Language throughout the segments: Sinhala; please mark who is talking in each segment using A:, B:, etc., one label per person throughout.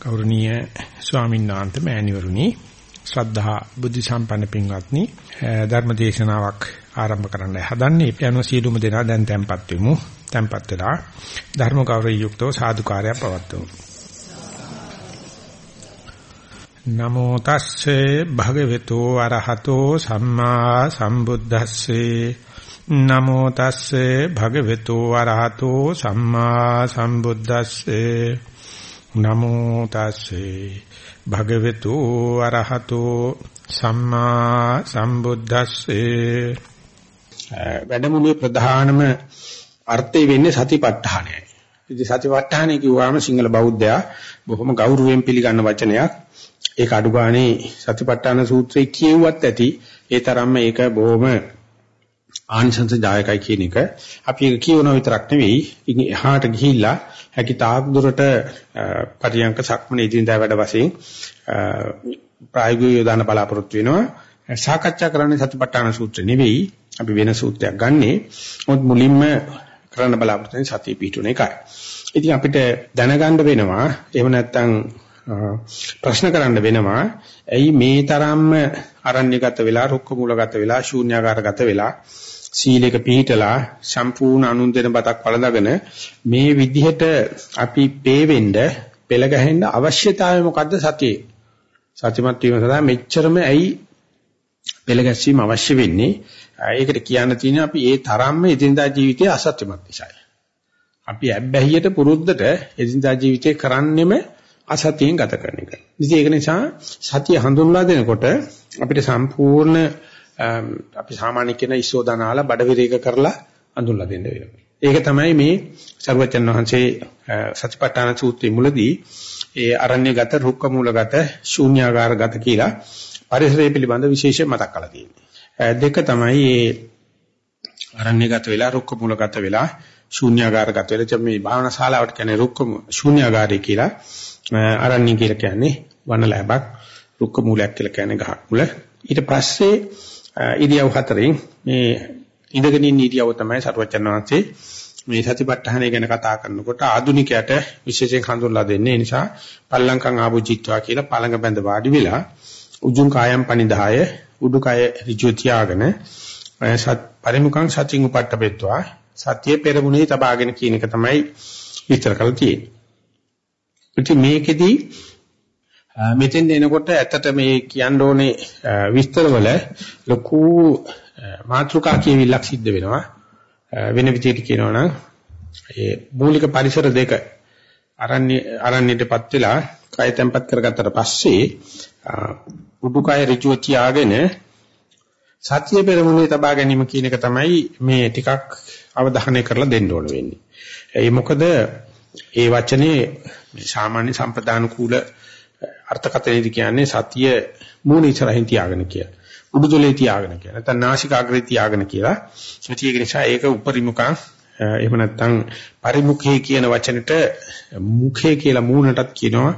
A: ගෞරවනීය ස්වාමීන් වහන්සේ මෑණිවරුනි ශ්‍රද්ධා බුද්ධ සම්පන්න පින්වත්නි ධර්ම දේශනාවක් ආරම්භ කරන්න හදන්නේ. අපි අනුව සියලුම දෙනා දැන් tempත් වෙමු. tempත් වෙලා ධර්ම ගෞරවය යුක්තව සාදුකාරය පවත්වමු. නමෝ තස්සේ භගවතු අරහතෝ සම්මා සම්බුද්දස්සේ. නමෝ තස්සේ භගවතු අරහතෝ සම්මා සම්බුද්දස්සේ. නමෝ තස්සේ භගවතු අරහතෝ සම්මා සම්බුද්දස්සේ
B: වැඩමුළුවේ ප්‍රධානම අර්ථය වෙන්නේ සතිපට්ඨානයයි. ඉතින් සතිපට්ඨානය කිව්වම සිංහල බෞද්ධයා බොහොම ගෞරවයෙන් පිළිගන්න වචනයක්. ඒක අඩුගානේ සතිපට්ඨාන සූත්‍රයේ කියුවත් ඇති. ඒ තරම්ම ඒක බොහොම ආනිසංස දායකයි කියන එක. අපි ඒක කියවන විතරක් නෙවෙයි. ඉතින් එහාට ගිහිල්ලා හැකි තාක් දුරට පරියංක සක්මන ඉදින්දා වැඩ වශයෙන් ප්‍රායෝගිකව යොදාන බලාපොරොත්තු වෙනවා. සාකච්ඡා කරන්නේ සතිපට්ඨාන සූත්‍රය නෙවෙයි. අපි වෙන සූත්‍රයක් ගන්නෙ. මොකද මුලින්ම කරන්න බලාපොරොත්තු වෙන සතිය පිටුන එකයි. ඉතින් අපිට දැනගන්න වෙනවා එහෙම නැත්නම් ප්‍රශ්න කරන්න වෙනවා. ඇයි මේ තරම්ම අරණ්‍යගත වෙලා රුක්ක මූලගත වෙලා ශූන්‍යාකාරගත වෙලා සීලයක පිළිතලා සම්පූර්ණ අනුන් දෙන බතක් වළඳගෙන මේ විදිහට අපි පේවෙන්න පෙළ ගැහෙන්න අවශ්‍යතාවය මොකද්ද සතියේ? සත්‍යමත් වීම සඳහා මෙච්චරම ඇයි පෙළ ගැස්වීම අවශ්‍ය වෙන්නේ? ඒකට කියන්න තියෙන්නේ අපි ඒ තරම්ම එදිනදා ජීවිතයේ අසත්‍යමත් නිසායි. අපි ඇබ්බැහියට පුරුද්දට එදිනදා ජීවිතේ කරන්නෙම අසතියෙන් ගත කරන එක. ඉතින් ඒක නිසා සතිය හඳුන්වා දෙනකොට අපිට සම්පූර්ණ අපි සාමාන්‍ය කියන ඉස්සෝදානාලා බඩ විරේක කරලා අඳුල්ලා දෙන්න වෙනවා. ඒක තමයි මේ සර්වචන් වහන්සේ සතිපට්ඨාන සූත්‍රයේ මුලදී ඒ අරණ්‍යගත රුක්ක මූලගත ශූන්‍යාකාරගත කියලා පරිසරය පිළිබඳ විශේෂ මතක් කරලා තියෙනවා. දෙක තමයි මේ අරණ්‍යගත වෙලා රුක්ක මූලගත වෙලා ශූන්‍යාකාරගත වෙලා මේ භාවනා ශාලාවට කියන්නේ රුක්ක ශූන්‍යාකාරය කියලා අරණ්‍ය කියලා කියන්නේ වන ලැබක් රුක්ක මූලයක් කියලා කියන්නේ ගහක් මුල. ඊට පස්සේ ඉරියව් හතරෙන් මේ ඉඳගෙන ඉන්න ඉරියව් තමයි සරුවචන වහන්සේ මේ සතිපට්ඨානය ගැන කතා කරනකොට ආදුනිකයට විශේෂයෙන් හඳුන්ලා දෙන්නේ. ඒ නිසා පල්ලංකම් ආභුජිත්වා කියලා පළඟ බැඳ වාඩි වෙලා උජුං කායම් පනිදාය උඩුකය ඍජු තියාගෙන සත් පරිමුඛං සතින් උපට්ඨපෙත්වා සතියේ පෙරමුණේ තබාගෙන කියන එක තමයි විස්තර කරලා තියෙන්නේ. ඉතින් මේකෙදී මෙතෙන් එනකොට ඇත්තට මේ කියන්න ඕනේ විස්තරවල ලොකු මාත්‍රිකා කියවිල්ලක් සිද්ධ වෙනවා වෙන විදිහට කියනවා නම් ඒ මූලික පරිසර දෙක අරණ්‍ය අරණ්‍යයටපත් වෙලා කය තැම්පත් කරගත්තට පස්සේ උඩුකය ඍජුව තියාගෙන සත්‍ය පෙරමුණේ තබා ගැනීම කියන එක තමයි මේ ටිකක් අවධානය කරලා දෙන්න ඕන වෙන්නේ. ඒ මොකද ඒ වචනේ සාමාන්‍ය සම්ප්‍රදාන කූල අර්ථකථනයේදී කියන්නේ සතිය මූණ ඉස්සරහින් තියාගෙන කියලා. උඩුතලේ තියාගෙන කියලා. නැත්නම් නාසිකාග්‍රේ තියාගෙන කියලා. සතිය ඒක නිසා ඒක උපරිමුඛං එහෙම නැත්නම් පරිමුඛේ කියන වචනෙට මුඛේ කියලා මූණටත් කියනවා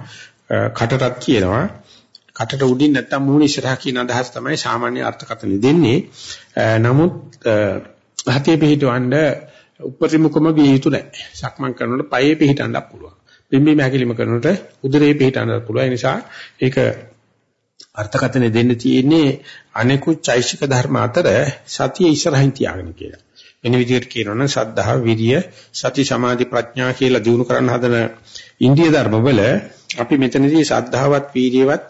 B: කටටත් කියනවා. කටට උඩින් නැත්නම් මූණ ඉස්සරහා කියන අදහස් තමයි සාමාන්‍ය අර්ථකථන දෙන්නේ. නමුත් හතේ පිහිටවන්න උපරිමුඛම විය යුතු නැහැ. සක්මන් කරනකොට පයේ පිහිටන්නත් පුළුවන්. පිම්බීම හැකිලිම කරනකොට උදරේ පිහිටන්නත් පුළුවන්. ඒ නිසා ඒක අර්ථකථනය දෙන්න තියෙන්නේ අනෙකුත් චෛසික ධර්ම අතර සතිය ඉස්සරහින් තියාගෙන කියලා. වෙන විදිහට කියනවනම් සද්ධා, විරිය, සති, සමාධි, ප්‍රඥා කියලා දිනු කරන්න හදන ඉන්දිය ධර්මවල අපි මෙතනදී සද්ධාවත්, වීරියවත්,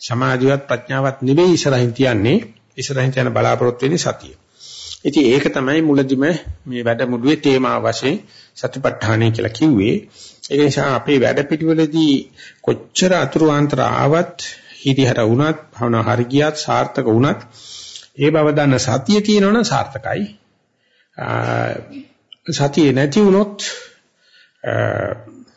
B: සමාධිවත්, ප්‍රඥාවත් නෙවෙයි ඉස්සරහින් තියන්නේ. ඉස්සරහින් තියන බලාපොරොත්තු වෙන්නේ සතිය. ඉතින් ඒක තමයි මුලදිම මේ වැඩමුළුවේ තේමා වශයෙන් සතිපට්ඨානය කියලා කිව්වේ. ඒ නිසා අපේ වැඩ පිටිවලදී කොච්චර අතුරු ආන්තර ආවත් හිරිහර වුණත් භවනා හරි ගියත් සාර්ථක වුණත් ඒ බව දන්න සතිය තියෙනවනම් සාර්ථකයි. සතිය නැති වුණොත්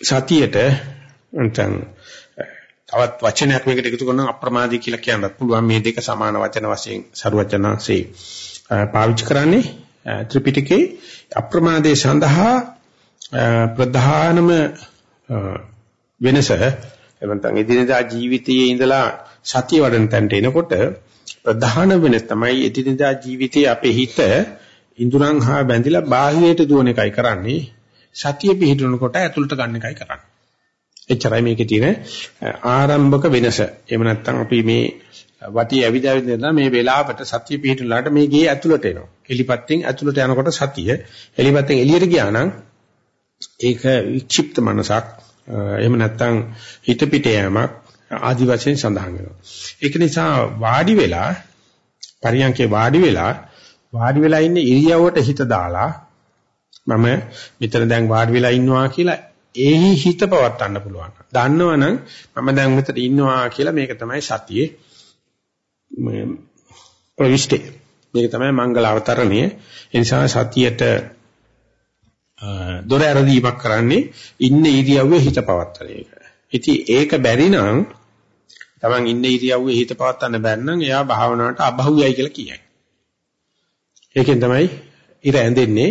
B: සතියට නැත්නම් තවත් වචනයක් මේකට එකතු කරනවා අප්‍රමාදී කියලා කියන්නත් පුළුවන්. මේ දෙක සමාන වචන වශයෙන් සරුවචනාංශේ පාවිච්චි කරන්නේ ත්‍රිපිටකේ. අප්‍රමාදයේ සඳහා ප්‍රධානම වෙනස එවන්තන් එදිනදා ජීවිතයේ ඉඳලා සතිය වඩන තැනට එනකොට ප්‍රධාන වෙනස තමයි එදිනදා ජීවිතයේ අපේ හිත ඉඳුරන් හා බැඳිලා බාහිරයට දුවන එකයි කරන්නේ. සතිය පිහිටුනකොට ඇතුළට ගන්න එකයි කරන්නේ. එච්චරයි මේකේ තියෙන ආරම්භක වෙනස. එහෙම නැත්නම් අපි මේ වටි ඇවිදවිද මේ වෙලාවට සතිය පිහිටුලාට මේ ගේ ඇතුළට එනවා. එලිපත්තෙන් ඇතුළට යනකොට සතිය. එලිපත්තෙන් එළියට ගියා නම් ඒක වික්ෂිප්ත මනසක්. එහෙම නැත්නම් හිත පිට යෑමක් ආදි වශයෙන් සඳහන් වෙනවා. ඒක නිසා වාඩි වෙලා පරියන්කේ වාඩි වෙලා වාඩි වෙලා ඉන්න ඉරියව්වට හිත දාලා මම මෙතන දැන් වාඩි වෙලා ඉන්නවා කියලා ඒහි හිත පවත්වන්න පුළුවන්. දන්නවනම් මම දැන් මෙතන ඉන්නවා කියලා මේක තමයි සතියේ මේ ප්‍රවිෂ්ටි. මේක තමයි මංගල අවතරණය. ඒ නිසා සතියට දොර ඇරදීමක් කරන්නේ ඉන්න ඉරියව්වේ හිත පවත්තන එක. ඉතින් ඒක බැරි නම් Taman ඉන්න ඉරියව්වේ හිත පවත්තන්න බැන්න නම් එයා භාවනාවට අබහුවයි කියලා කියයි. ඒකෙන් තමයි ඉර ඇඳෙන්නේ.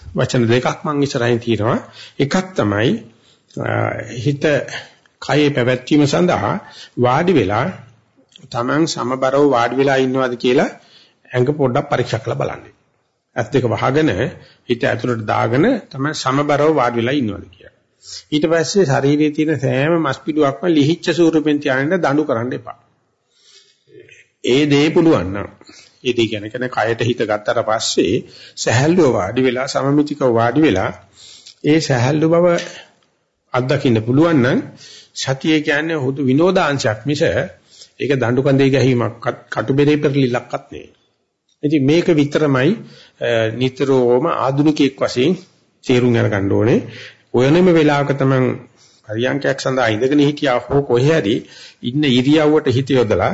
B: වචන දෙකක් මම ඉස්සරහින් තියෙනවා. එකක් තමයි හිත කයේ පැවැත්වීම සඳහා වාඩි වෙලා Taman සමබරව වාඩි වෙලා ඉන්නවද කියලා ඇඟ පොඩ්ඩක් පරීක්ෂා කරලා බලන්න. ඇස් දෙක වහගෙන හිත ඇතුළට දාගෙන Taman සමබරව වාඩි වෙලා ඉන්නවද කියලා. ඊට පස්සේ ශරීරයේ තියෙන සෑම මස් පිඩුවක්ම ලිහිච්ඡ ස්වරූපෙන් තියාගෙන දඬු කරන්න එපා. ඒ දේ පුළුවන් නම් ඒ දේ කියන්නේ කන කයට හිත ගත්තට පස්සේ සහැල්ලුව වාඩි වෙලා සමමිතිකව වාඩි වෙලා ඒ සහැල්ලු බව අත්දකින්න පුළුවන් නම් සතිය කියන්නේ හුදු විනෝදාංශයක් මිස ඒක දඬු කඳේ ගැහිමක් කටුබෙරේ පෙරලිලක්වත් නෙවෙයි. ඉතින් මේක විතරමයි නිතරම ආධුනිකයෙක් වශයෙන් තේරුම් අරගන්න ඕනේ. ඔයනෙම වෙලාවක තමයි පරියන්කයක් සඳහා ඉඳගෙන හිටියා හෝ කොහේ හරි ඉන්න ඉරියව්වට හිත යොදලා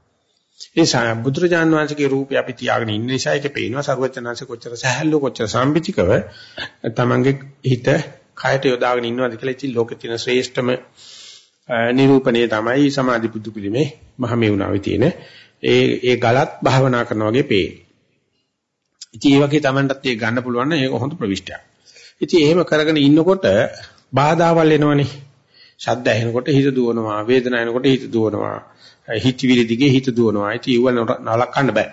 B: ඒ සා බුදුරජාන් වහන්සේගේ රූපය අපි තියාගෙන ඉන්න නිසා ඒක පේනවා සරුවචනාංශ කොච්චර සහැල්ලු කොච්චර සම්පිතිකව තමන්ගේ හිත කයට යොදාගෙන ඉන්නවද කියලා ඉතින් ලෝකේ තියෙන ශ්‍රේෂ්ඨම නිරූපණය තමයි සමාධි බුදු පිළිමේ මහමෙවුනාවේ තියෙන ඒ ඒ ගලත් භාවනා කරනා වගේ පේන. ඉතින් ඒ වගේ Tamanටත් ඒක ගන්න පුළුවන් නම් ඒක හොඳ ප්‍රවිෂ්ටයක්. ඉතින් එහෙම කරගෙන ඉන්නකොට බාධාවල් එනවනේ. ශබ්ද ඇහෙනකොට හිත දුවනවා, වේදනාව එනකොට හිත දුවනවා, හිතවිලි දිගේ හිත දුවනවා. ඉතින් ඒව නලකන්න බෑ.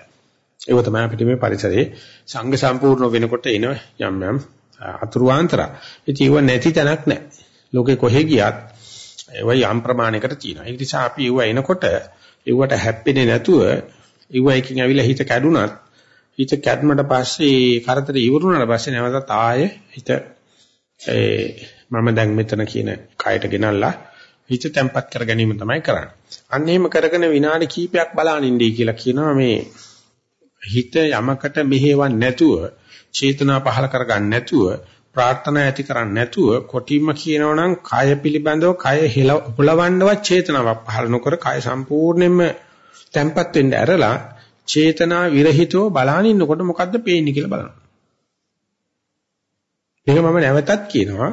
B: ඒක තමයි අපිට මේ පරිසරයේ සංඝ සම්පූර්ණ වෙනකොට එන යම් යම් අතුරුාන්තර. ඉතින් ඒව නැති තැනක් නැහැ. ලෝකේ කොහෙ ගියත් ඒව යම් ප්‍රමාණයකට තියෙනවා. ඒ නිසා අපි ඒව එනකොට ඒවට හැප්පෙන්නේ නැතුව ඒව එකකින් ඇවිල්ලා හිත කැඩුනත් හිත කැඩුනට පස්සේ කරතර ඉවරුනට පස්සේ නැවතත් ආයේ හිත ඒ මම දැන් මෙතන කියන කයට ගෙනල්ලා හිත තැම්පත් කර ගැනීම තමයි කරන්නේ. අන්න එහෙම කරගෙන විනාඩි කිහිපයක් බලන ඉඳී කියලා කියනවා මේ හිත යමකට මෙහෙවන්නේ නැතුව චේතනා පහල කරගන්න නැතුව ප්‍රාර්ථනා ඇති කරන්නේ නැතුව කොටිම්ම කියනවනම් කය පිළිබඳව කය හොලවන්නවත් චේතනාවක් පහල නොකර කය සම්පූර්ණයෙන්ම තැම්පත් වෙන්න ඇරලා චේතනා විරහිතව බලන ඉන්නකොට මොකද්ද පේන්නේ කියලා බලනවා. ඒක මම නැවතත් කියනවා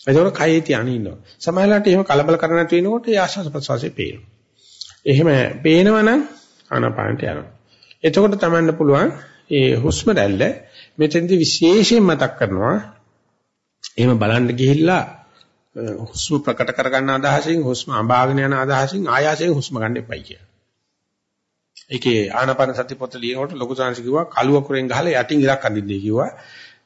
B: ඒකෝර කයේ තියාගෙන ඉන්නවා. සමහරවිට එහෙම කලබල කරන නැති වෙනකොට ඒ ආශ්වාස ප්‍රශ්වාසය පේනවා. එහෙම පේනවනම් ආනාපානට යනවා. එතකොට තමන්න පුළුවන් ඒ හුස්ම රැල්ල මෙතෙන්දි විශේෂයෙන් මතක් කරනවා. එහෙම බලන්න ගිහිල්ලා හුස්ම ප්‍රකට කරගන්න අදහසින් හුස්ම අඹාගෙන යන අදහසින් ආයාසයෙන් හුස්ම ගන්න එපයි කියලා. ඒකේ ආනාපාන සති පොත ලියනකොට ලොකු සංසි කිව්වා කලුව කුරෙන් ගහලා යටින් ඉරක් අඳින්නේ කිව්වා.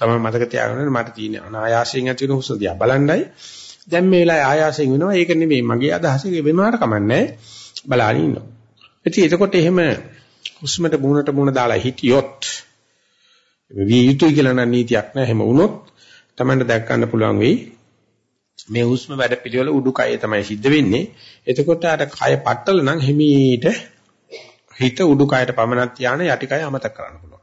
B: තමයි මතක තියාගන්න මට තියෙන අනායාසයෙන් ඇති වෙන හුස්ම දිහා බලන්නයි. දැන් මේ වෙලාවේ ආයාසයෙන් වෙනවා. ඒක නෙමෙයි මගේ අදහස. ඒක වෙනවාට කමන්නේ. බලාගෙන ඉන්නවා. ඉතින් එතකොට එහෙම හුස්මට මුණට මුණ දාලා හිටියොත් විය යුතුයි කියලා නම් නීතියක් නැහැ. එහෙම වුණොත් Tamanට දැක් ගන්න පුළුවන් වෙයි. මේ හුස්ම වැඩ පිළිවෙල උඩුකය තමයි සිද්ධ වෙන්නේ. එතකොට අර කය පట్టල නම් හිමීට හිත උඩුකයට පමනක් තියාන යටිකය අමතක කරන්න පුළුවන්.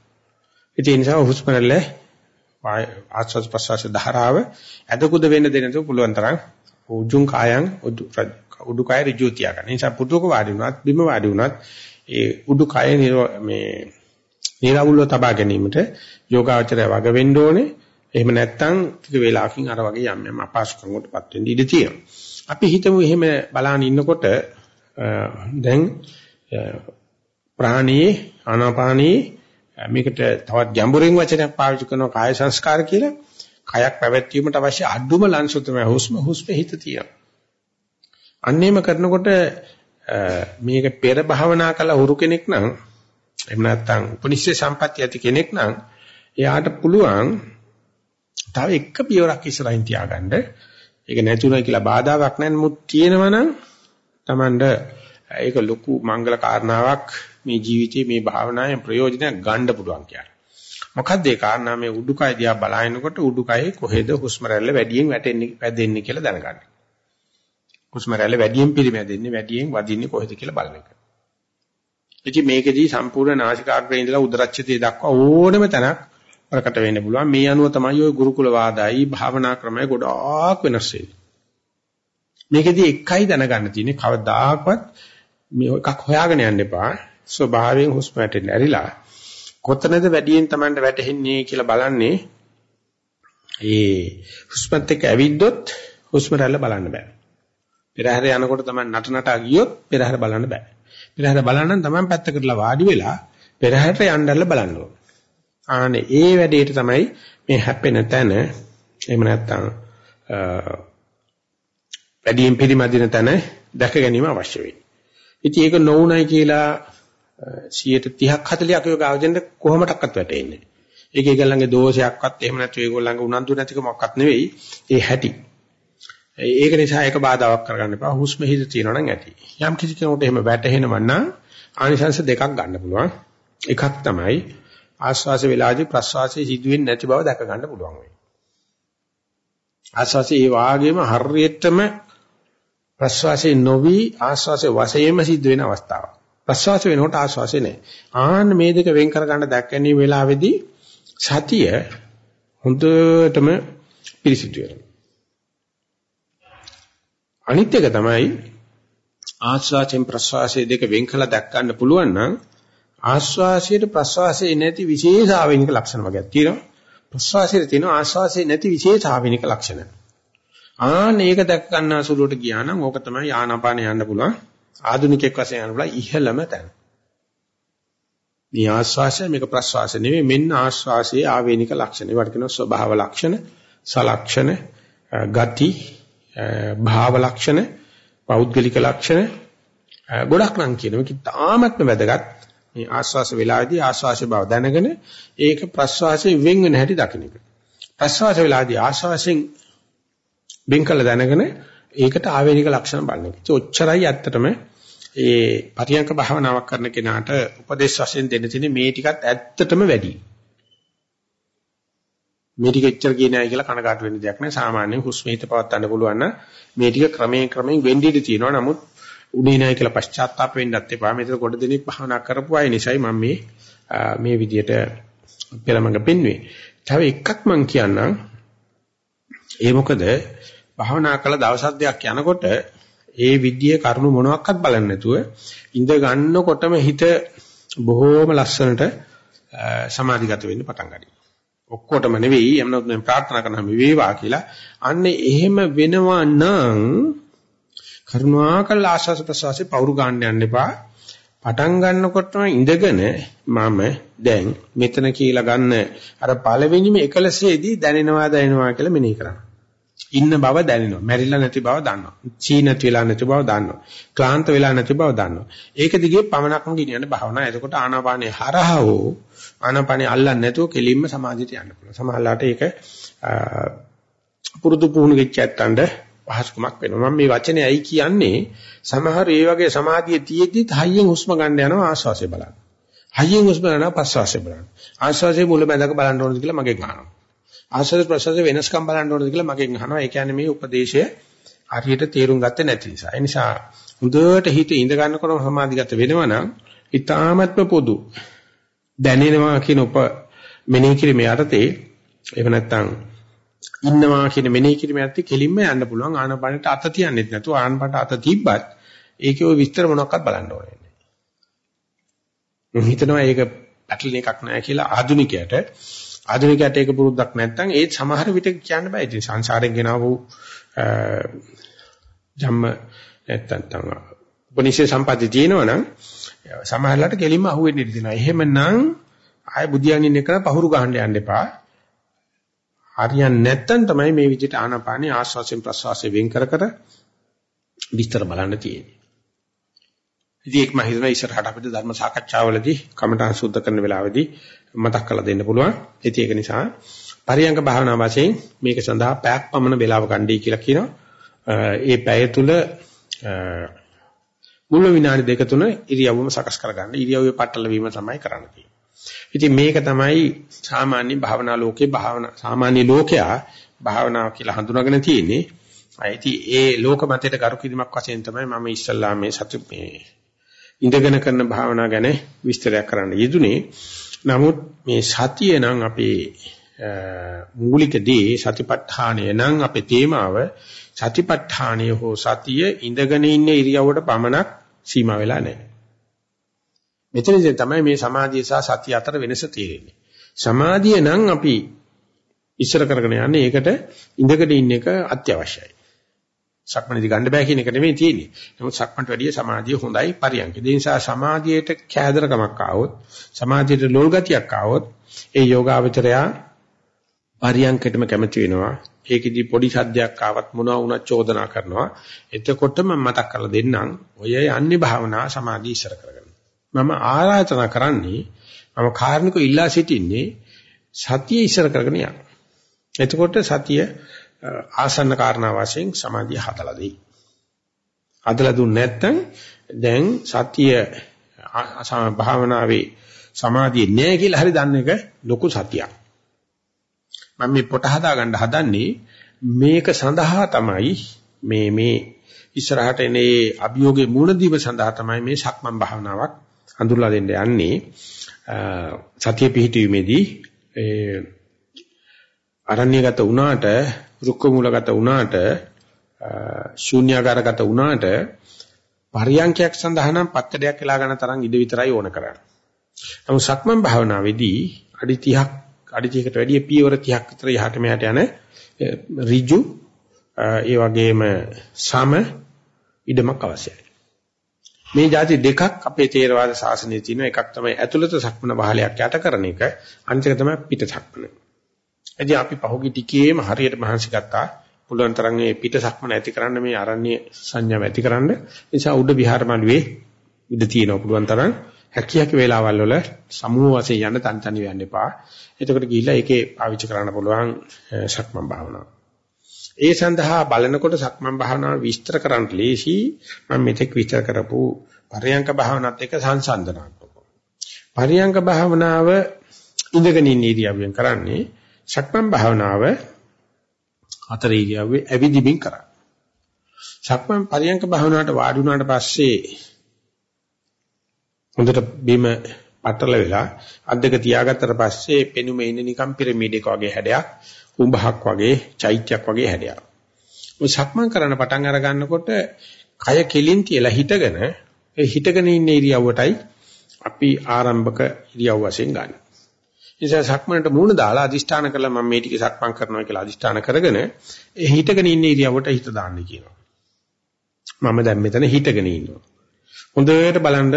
B: ඒ නිසා හුස්ම රැල්ල ආස්වාද ප්‍රසවාස ධාරාව ඇදකුද වෙන්න දෙන්න තු පුළුවන් තරම් උජුං කායං උඩුකය ඍජු තියා ගන්න. ඒ නිසා පුදුක වාඩි වුණත් බිම වාඩි වුණත් ඒ උඩුකය මේ නිරවුල්ව තබා ගැනීමට යෝගාචරය වග වෙන්න ඕනේ. එහෙම නැත්නම් ටික වේලාවකින් අර වගේ යම් යම් අපහසුකම් වලටපත් වෙන්න ඉඩ තියෙනවා. අපි හිතමු එහෙම බලන ඉන්නකොට දැන් ප්‍රාණී ආනාපානී මේකට තවත් ගැඹුරින් වචනයක් පාවිච්චි කරනවා කාය සංස්කාර කියලා. කයක් පැවැත්වීමට අවශ්‍ය අඩුම ලංසු තමයි හුස්ම හුස්ම හිත තියෙනවා. අන්නේම කරනකොට මේක පෙර භාවනා කළ හුරු කෙනෙක් නම් එහෙම නැත්නම් උපනිෂේ සම්පatti ඇති කෙනෙක් නම් එයාට පුළුවන් තව එක පියවරක් ඉස්සරහින් තියාගන්න. ඒක නැතුණයි කියලා බාධාවක් නැහැ නමුත් තියෙනවනම් Tamand ඒක ලොකු මංගල කාරණාවක් මේ ජීවිතේ මේ භාවනාවේ ප්‍රයෝජනයක් ගන්න පුළුවන් කියන්නේ. මොකද්ද ඒ කාරණා මේ උඩුකය දිහා බලනකොට උඩුකයේ කොහෙද හුස්ම රැල්ල වැඩියෙන් වැටෙන්නේ වැදෙන්නේ කියලා දැනගන්න. හුස්ම රැල්ල වැඩියෙන් පිරිමැදෙන්නේ වැඩියෙන් වදින්නේ කොහෙද කියලා බලන එක. ඉතින් මේකෙදී සම්පූර්ණ නාසිකාග්‍රේ ඉඳලා උදරච්ඡතේ දක්වා ඕනම තැනක් ප්‍රකට වෙන්න පුළුවන්. මේ අනුව තමයි ওই ගුරුකුල වාදයි භාවනා ක්‍රමය ගොඩාක් වෙනස් වෙන්නේ. මේකෙදී එකයි දැනගන්න තියෙන්නේ කවදාකවත් මේ එකක් හොයාගෙන යන්න එපා. ස්වභාවයෙන් හුස්ම වැටෙන්න ඇරිලා කොතනද වැඩියෙන් Tamanට වැටෙන්නේ කියලා බලන්නේ ඒ හුස්මත් එක්ක ඇවිද්දොත් හුස්ම රැල්ල බලන්න බෑ. පෙරහැර යනකොට තමයි නට නටා ගියොත් පෙරහැර බලන්න බෑ. පෙරහැර බලන්න නම් Taman පැත්තකටලා වාඩි වෙලා පෙරහැරට යන්නදල්ල බලන්න ඕන. ආනේ ඒ වැඩේට තමයි මේ හැපෙන තැන එහෙම නැත්නම් වැඩියෙන් පිළිමදින තැන දැක ගැනීම අවශ්‍ය වෙන්නේ. ඉතින් ඒක නොඋනයි කියලා 130ක් 40ක් යෝගාවචරෙන්ද කොහොමඩක්වත් වැටෙන්නේ. ඒක ඒගොල්ලන්ගේ දෝෂයක්වත් එහෙම නැත්නම් ඒගොල්ලන්ගේ උනන්දු නැතිකමක්වත් නෙවෙයි. ඒ හැටි. ඒක නිසා ඒක බාධාවක් කරගන්න එපා. හුස්ම හිත තියනවා නම් ඇති. යම් කිසි කෙනෙකුට එහෙම වැටහෙනව නම් ආනිසංශ දෙකක් ගන්න පුළුවන්. එකක් තමයි ආස්වාස වේලාදී ප්‍රස්වාසයේ සිදුවෙන්නේ නැති බව දැක ගන්න පුළුවන් වෙයි. ආස්වාසයේ ඒ වාගේම හරියටම ප්‍රස්වාසයේ නොවි ආස්වාසයේ වශයෙන්ම සිද්ධ වෙන අවස්ථාවක්. ප්‍රස්වාස වෙනකොට ආස්වාසේ නැහැ. ආන්න මේ දෙක වෙන් කර ගන්න දැක්කන්නේ වෙලාවේදී සතිය හොඳටම පිරිසිදු වෙනවා. අනිත් එක තමයි ආස්වාසයෙන් ප්‍රස්වාසයේ දෙක වෙන් කළ දැක් ගන්න පුළුවන් නම් ආස්වාසයට ප්‍රස්වාසයේ නැති විශේෂ ආවෙනික ලක්ෂණ වර්ගයක් තියෙනවා. ප්‍රස්වාසයේ තියෙන ආස්වාසයේ නැති විශේෂ ආවෙනික ලක්ෂණ. ආන්න ඒක දැක් ගන්න සුළුවට ගියා නම් ඕක තමයි ආනාපාන යන්න පුළුවන්. ආධුනිකෙක් වශයෙන් යන්න පුළුවන් ඉහළම තැන. මේ ආස්වාසය මේක ප්‍රස්වාසය නෙවෙයි මෙන්න ආස්වාසයේ ආවේනික ලක්ෂණ. ඒවට කියනවා ස්වභාව ලක්ෂණ, සලක්ෂණ, ගති, භාව ලක්ෂණ, පෞද්ගලික ලක්ෂණ ගොඩක් නම් කියන මේක තාමත්ම වැදගත්. මේ ආස්වාස වෙලාවේදී ආස්වාසය බව දැනගෙන ඒක ප්‍රස්වාසයෙන් වෙන් වෙන හැටි දකින්න එක. ප්‍රස්වාස වෙලාවේදී ආස්වාසයෙන් වෙන් කළ දැනගෙන ඒකට ආවේනික ලක්ෂණ බලන එක. ඒ ඔච්චරයි ඇත්තටම ඒ පරියංක භාවනාවක් කරන කෙනාට උපදේශ වශයෙන් දෙන්න තියෙන්නේ මේ ටිකත් ඇත්තටම වැඩි. මේ ටික එච්චර කියන්නේ නැහැ කියලා කනගාටු වෙන්න දෙයක් නැහැ. සාමාන්‍යයෙන් හුස්ම හිත පවත් ගන්න පුළුවන් නම් මේ ටික ක්‍රමයෙන් ක්‍රමයෙන් වෙන්න ඉඩ තියෙනවා. නමුත් උනේ නැහැ කියලා පශ්චාත්තාප වෙන්නත් එපා. මෙතන කොට දෙනෙක් භාවනා කරපු අය නිසායි මම මේ මේ විදියට පෙරමඟ පෙන්වුවේ. තව එකක් මම කියන්නම්. ඒ මොකද භාවනා කළ දවස් දෙකක් යනකොට ඒ විද්‍යේ කරුණු මොනවත් බලන්නේ නැතුව ඉඳ ගන්නකොටම හිත බොහෝම ලස්සනට සමාධිගත වෙන්න පටන් ගන්නවා. ඔක්කොටම නෙවෙයි එමනොත් මම ප්‍රාර්ථනා කරනවා මේ වේවා කියලා. අන්න එහෙම වෙනවා නම් කරුණාකර ආශාස ප්‍රසවාසයේ පවුරු ගන්න යන්න එපා. පටන් ගන්නකොටම ඉඳගෙන මම දැන් මෙතන කියලා ගන්න අර පළවෙනිම එකලසේදී දැනෙනවා දැනෙනවා කියලා මෙනෙහි කරනවා. ඉන්න බව දැනෙනවා. මැරිලා නැති බව දන්නවා. චීනත් වෙලා නැති බව දන්නවා. ක්ලාන්ත වෙලා නැති බව දන්නවා. ඒක දිගේ පමනක්ම ගෙනියන්න භාවනා. එතකොට ආනාපානේ හරහා හෝ ආනාපානේ අල්ලන්නේ නැතුව කෙලින්ම සමාධියට යන්න පුළුවන්. සමහරලාට ඒක පුරුදු පුහුණු වෙච්ච ඇත්තන්ට පහසුකමක් වෙනවා. මම මේ වචනේ ඇයි කියන්නේ සමහර ඒ වගේ සමාධිය තියෙද්දිත් හයියෙන් හුස්ම ගන්න යනවා ආශ්වාසය බලන්න. හයියෙන් හුස්ම ගන්නවා ප්‍රශ්වාසය බලන්න. ආශ්වාසයේ මුල මැදක බලන්න ඕනද කියලා මගේ ගන්නවා. ආශ්වාස ප්‍රශ්වාස වෙනස්කම් බලන්න ඕනද කියලා මගෙන් අහනවා. ඒ කියන්නේ මේ උපදේශය හරියට තේරුම් ගත්තේ නැති නිසා. ඒ නිසා හොඳට හිත ඉඳ ගන්නකොටම සමාධිගත වෙනවනම් ඊ타මත්ම පොදු දැනෙනවා කියන උප මෙනෙහි කිරීමේ යටතේ එහෙම නැත්නම් ඉන්නවා කියන මෙනෙහි කිරීමේ යටතේ කෙලින්ම යන්න පුළුවන් ආනපනට අත තියන්නෙත් නැතුව ආනපනට අත තිබ්බත් ඒකේ ওই විස්තර මොනවක්වත් බලන්න ඕනේ නැහැ. මම හිතනවා ඒක පැටලෙන එකක් නෑ කියලා ආධුනිකයට ආධුනිකයට ඒක පුරුද්දක් නැත්නම් ඒ සමහර විට කියන්න බෑ. ඉතින් සංසාරයෙන් ගෙනාවු ජම්ම නැත්තම් තමයි. උපනිෂේ සම්පatti තියෙනවනම් සමහරලාට කෙලින්ම අහුවෙන්න ඉඩ තියෙනවා. එහෙමනම් ආය බුදියන් ඉන්න එක පහුරු ගහන්න යන්න එපා. හරියන්නේ නැත්තම් තමයි මේ විදිහට ආනාපානිය ආස්වාසයෙන් ප්‍රස්වාසයෙන් වෙන් කර කර විස්තර බලන්න තියෙන්නේ. ඉතින් ඒක මම හිතනවා ඉස්සරහට අපිට ධර්ම සාකච්ඡාවලදී කමඨාන් සුද්ධ කරන වෙලාවේදී මතක් කරලා දෙන්න පුළුවන්. ඉතින් ඒක නිසා පරියංග භාවනා වශයෙන් මේක සඳහා පැයක් පමණ වේලාව ගන්නයි කියලා කියනවා. ඒ පැය තුල මුල විනාඩි දෙක තුන ඉරියව්වම සකස් කරගන්න. ඉරියව්වේ පట్టල වීම තමයි කරන්න තියෙන්නේ. ඉතින් මේක තමයි සාමාන්‍ය භාවනා ලෝකේ භාවනා සාමාන්‍ය ලෝකයා භාවනාව කියලා හඳුනාගෙන තියෙන්නේ. ඉතින් ඒ ලෝක මතයට කරු කිරීමක් වශයෙන් තමයි මම ඉස්සල්ලා මේ සතු මේ ඉඳගෙන කරන භාවනා ගැන විස්තරයක් කරන්න යෙදුනේ. නමුත් මේ සතිය නම් අපේ මූලික දේ සතිපට්ඨානය නම් අපේ තේමාව සතිපට්ඨානය හෝ සතිය ඉඳගෙන ඉන්න ඉරියව්වට පමණක් සීමා වෙලා නැහැ. මෙතනදී තමයි මේ සමාධිය සහ සතිය අතර වෙනස තේරෙන්නේ. සමාධිය නම් අපි ඉස්සර කරගෙන යන්නේ ඒකට ඉඳගෙන ඉන්න එක අත්‍යවශ්‍යයි. සක්මණේදී ගන්න බෑ කියන එක නෙමෙයි තියෙන්නේ. නමුත් සක්මන්ට වැඩිය සමාධිය හොඳයි පරියන්ක. ඒ නිසා සමාධියට කෑදරකමක් ආවොත්, සමාධියට ලෝල් ගතියක් ආවොත්, ඒ යෝගාවචරයා පරියන්කටම කැමති වෙනවා. ඒකෙදි පොඩි සද්දයක් ආවත් මොනවා වුණත් චෝදනා කරනවා. එතකොටම මතක් කරලා දෙන්නම්. ඔය යන්නේ භාවනා සමාධිය ඉස්සර කරගෙන. මම ආරාධනා කරන්නේ මම කාරණික ඉල්ලා සිටින්නේ සතිය ඉස්සර කරගෙන යන්න. එතකොට සතිය ආසන්න කාරණා වශයෙන් සමාධිය හදලා දෙයි. හදලා දුන්නේ නැත්නම් දැන් සතිය භාවනාවේ සමාධිය නෑ කියලා හරි දන්න එක ලොකු සතියක්. මම මේ පොට හදා ගන්න හදන්නේ මේක සඳහා තමයි මේ මේ ඉස්සරහට එනේ අභියෝගේ මූල දීප සඳහා තමයි මේ සක්මන් භාවනාවක් හඳුල්ලා දෙන්න යන්නේ. සතිය පිහිටීමේදී ඒ අරණ්‍යගත වුණාට රුක්ක මූලගත වුණාට ශූන්‍යාකාරගත වුණාට පරියන්කයක් සඳහා නම් පත්තඩයක් වෙලා ගන්න තරම් ඉඩ විතරයි ඕන කරන්නේ. නමුත් සක්මන් භාවනාවේදී අඩි 30ක් අඩි 30කට වැඩිය පියවර 30ක් විතර යහට මෙහාට යන ඍජු ඒ වගේම සම ඉඩමක් අවශ්‍යයි. මේ જાති දෙකක් අපේ තේරවාද ශාසනයේ තියෙනවා. එකක් තමයි ඇතුළත සක්මන බහලයක් යට කරන එක. අනිත් එක තමයි පිට සක්මන. එදී අපි පහුගිය ටිකේම හරියට මහන්සි ගත්තා. පුළුවන් තරම් මේ පිට සක්මන ඇති කරන්න මේ ආරණ්‍ය සංඥාව ඇති කරන්න. ඒ නිසා උඩ විහාර මළුවේ ඉඳ තියෙනවා පුළුවන් තරම්. හැකියක වේලාවල් වල සමූහ වශයෙන් යන්න තනි තනි යන්න එපා. එතකොට ගිහිල්ලා ඒකේ පාවිච්චි කරන්න පුළුවන් සක්මන් භාවනාව. ඒ සඳහා බලනකොට සක්මන් භාවනාව විස්තර කරන්න ලේසි මම මෙතෙක් විස්තර කරපු පරියංක භාවනාවත් එක්ක සංසන්දනාත්මකව. පරියංක භාවනාව ඉඳගෙන ඉන්න ඉරියව්වෙන් කරන්නේ සක්මන් භාවනාව හතර ඉරියව්වේ ඇවිදිමින් කරා. සක්මන් පරියංක භාවනාවට වාඩි වුණාට පස්සේ හොඳට බිම පටල වෙලා අද්දක තියාගත්තට පස්සේ පෙනුමේ ඉන්න නිකම් පිරමීඩ් එක වගේ හැඩයක් උඹහක් වගේ චෛත්‍යයක් වගේ හැඩයක්. ඔය සක්මන් කරන පටන් අර ගන්නකොට කය කෙලින් තියලා හිටගෙන ඒ හිටගෙන ඉන්න ඉරියව්වටයි අපි ආරම්භක ඉරියව් වශයෙන් ගන්න. නිසා සක්මනට මූණ දාලා අදිෂ්ඨාන කළා මම මේ ටික සක්මන් කරනවා කියලා අදිෂ්ඨාන කරගෙන ඒ හිටගෙන ඉන්න ඉරියව්වට හිත දාන්න කියනවා. මම දැන් මෙතන හිටගෙන ඉන්නවා. හොඳට බලන්න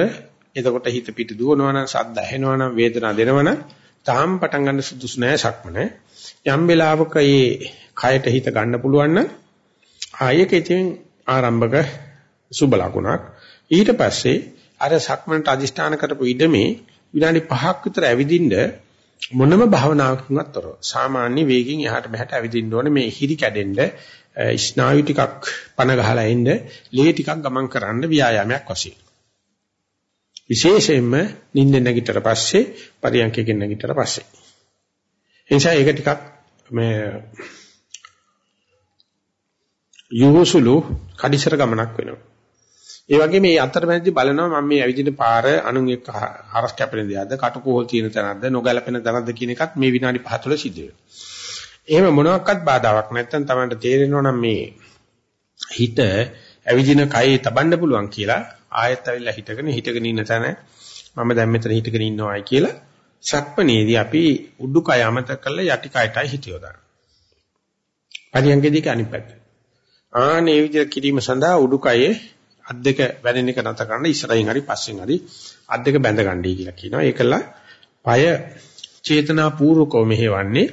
B: එතකොට හිත පිට දුවනවා නම් ශබ්ද ඇහෙනවා නම් වේදනා දෙනවා නම් තාම පටන් ගන්න සුදුසු නෑ සක්මන. යම් වෙලාවක මේ කයට හිත ගන්න පුළුවන් නම් ආයෙක ඉතින් ආරම්භක සුබ ලකුණක්. ඊට පස්සේ අර සක්මනට අදිෂ්ඨාන කරපු ඉඩමේ විනාඩි 5ක් විතර ඇවිදින්න මොනම භාවනාවකින්වත් තොරව සාමාන්‍ය වේගින් එහාට මෙහාට ඇවිදින්න ඕනේ මේ හිරි කැඩෙන්න ස්නායු ටිකක් පන ගහලා එන්න ලේ ටිකක් ගමන් කරන්න ව්‍යායාමයක් වශයෙන් විශේෂයෙන්ම නිින්ද නැගිටතර පස්සේ පරියන්කයෙන් නැගිටතර පස්සේ එනිසා ඒක ටිකක් මේ යෝසුලු කඩිසර ගමනක් වෙනවා ඒ වගේ මේ අතරමැදි බලනවා මම මේ ඇවිදින පාර අනුන් එක්ක හරස් කැපෙන දෙයක්ද කටකෝල් තියෙන තැනක්ද නොගැලපෙන තැනක්ද කියන එකත් මේ විනාඩි 5 තුළ සිද්ධ වෙනවා. එහෙම මොනවාක්වත් බාධාවක් නැත්නම් Tamanට තේරෙනවා නම් මේ හිත ඇවිදින කයේ තබන්න පුළුවන් කියලා ආයෙත් ඇවිල්ලා හිටගෙන හිටගෙන ඉන්න තැන මම දැන් මෙතන හිටගෙන ඉන්නවායි කියලා සක්මණේදී අපි උඩුකය අමතක කරලා යටි කයටයි හිත යොදන්න. පරියංගේදී අනිත් පැත්ත. ආනේ විදිහට කිරීම සඳහා උඩුකයේ අත් දෙක වැදෙන එක නැත කරන්න ඉස්සරහින් හරි පස්සෙන් හරි අත් දෙක බැඳ ගන්නයි කියලා කියනවා. ඒකලා পায় චේතනා පූර්වකව මෙහෙවන්නේ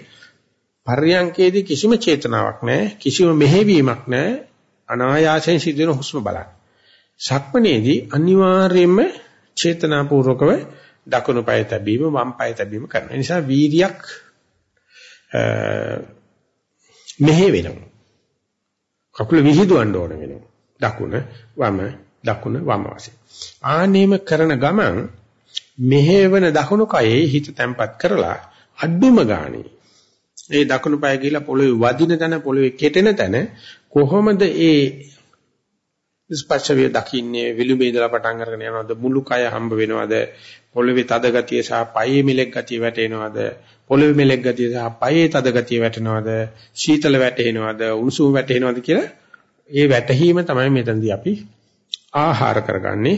B: පර්යංකේදී කිසිම චේතනාවක් නැහැ කිසිම මෙහෙවීමක් නැහැ අනායාසයෙන් සිදුවෙන හුස්ම බලන්න. සක්මණේදී අනිවාර්යයෙන්ම චේතනා පූර්වකව දකුණු පාය තැබීම වම් පාය තැබීම කරනවා. ඒ නිසා වීරියක් මෙහෙ වෙනවා. කකුල විහිදුවන්න ඕන වෙනවා. දකුණ වම දකුණ වම වශයෙන්. ආනේම කරන ගමන් මෙහෙවන දකුණු කයේ හිත තැම්පත් කරලා අඩුම ගානේ ඒ දකුණු පාය ගිහිලා පොළවේ වදින තැන පොළවේ කෙටෙන තැන කොහොමද ඒ ස්පර්ශ වේ දකින්නේ විලුඹේ ඉඳලා පටන් අරගෙන යනවද? මුළු කය හම්බ වෙනවද? පොළවේ තද ගතිය සහ පයේ මෙලෙක් ගතිය වැටෙනවද? පොළවේ මෙලෙක් ගතිය සහ පයේ තද ගතිය වැටෙනවද? සීතල වැටෙනවද? උණුසුම වැටෙනවද කියලා ඒ වැටහීම තමයි මෙතනදී අපි ආහාර කරගන්නේ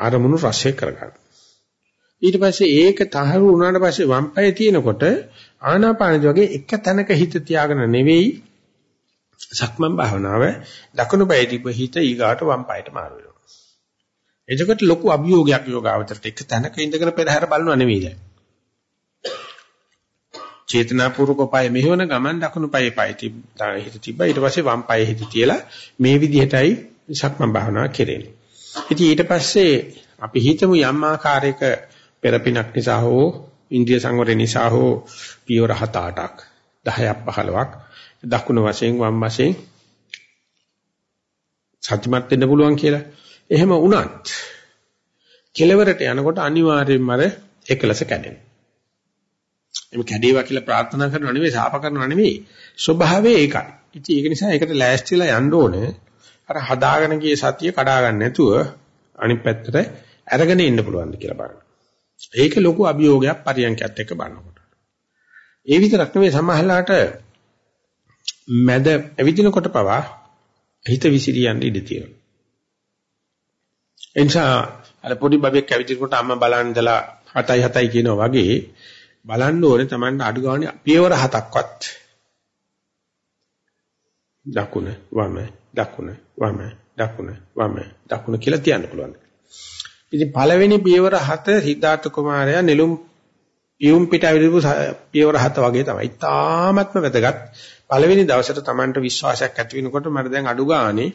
B: අරමුණු රසය කරගන්න. ඊට පස්සේ ඒක තහවුරු වුණාට පස්සේ වම් පායේ තියෙනකොට ආනාපානද වගේ එක තැනක හිත තියාගෙන නෙවෙයි සක්මන් භාවනාව දකුණු පායේ තිබ්බ හිත ඊගාට වම් පායට මාරු වෙනවා. එතකොට ලොකු අභියෝගයක් යෝගාවචරයට එක තැනක ඉඳගෙන පෙරහැර බලනවා නෙවෙයි දැන්. චේතනාපූර්වක පය මෙහෙවන ගමන් දකුණු පයේ පය හිත තිබ්බා ඊට පස්සේ වම් පයේ හිත තියලා මේ විදිහටයි සක්මන් භාවනාව කෙරෙන්නේ. ඉතින් ඊට පස්සේ අපි හිතමු යම් ආකාරයක පෙරපිනක් නිසා හෝ ඉන්ද්‍රිය සංවරය නිසා හෝ පියවර 7-8ක් 10ක් 15ක් දකුණු වශයෙන් වම් වශයෙන් සත්‍යමත් වෙන්න පුළුවන් කියලා. එහෙම වුණත් කෙලවරට යනකොට අනිවාර්යයෙන්ම අර එකලස කැඩෙනවා. එimhe කැඩේවා කියලා ප්‍රාර්ථනා කරනව නෙවෙයි සාප කරනව නෙවෙයි ස්වභාවය ඒකයි. ඉතින් ඒක නිසා ඒකට ලෑස්තිලා යන්න ඕනේ. අර හදාගෙන ගිය සතිය කඩා ගන්න නැතුව අනිත් පැත්තට අරගෙන ඉන්න පුළුවන්ද කියලා බලන්න. ඒක ලොකු අභියෝගයක් පරියන්කයත් එක්ක බලනකොට. ඒ විතරක් නෙවෙයි සමහරලාට මැද ඇවිදිනකොට පවා හිත විසිරියන්න ඉඩ තියෙනවා. එනිසා අර පොඩි බබෙක් ඇවිදිනකොට අම්මා බලන් ඉඳලා 7යි 7යි කියනවා වගේ බලන්න ඕනේ Tamanට අඩු ගානේ පියවර හතක්වත් දකුණ වම දකුණ වම දකුණ වම දකුණ කියලා තියන්න පුළුවන්. ඉතින් පළවෙනි පියවර හත සිද්ධාර්ථ කුමාරයා නෙළුම් පියුම් පිට ඇවිදපු පියවර හත වගේ තමයි. තාමත්ම වැදගත්. පළවෙනි දවසට Tamanට විශ්වාසයක් ඇති වෙනකොට මට දැන් අඩු ගානේ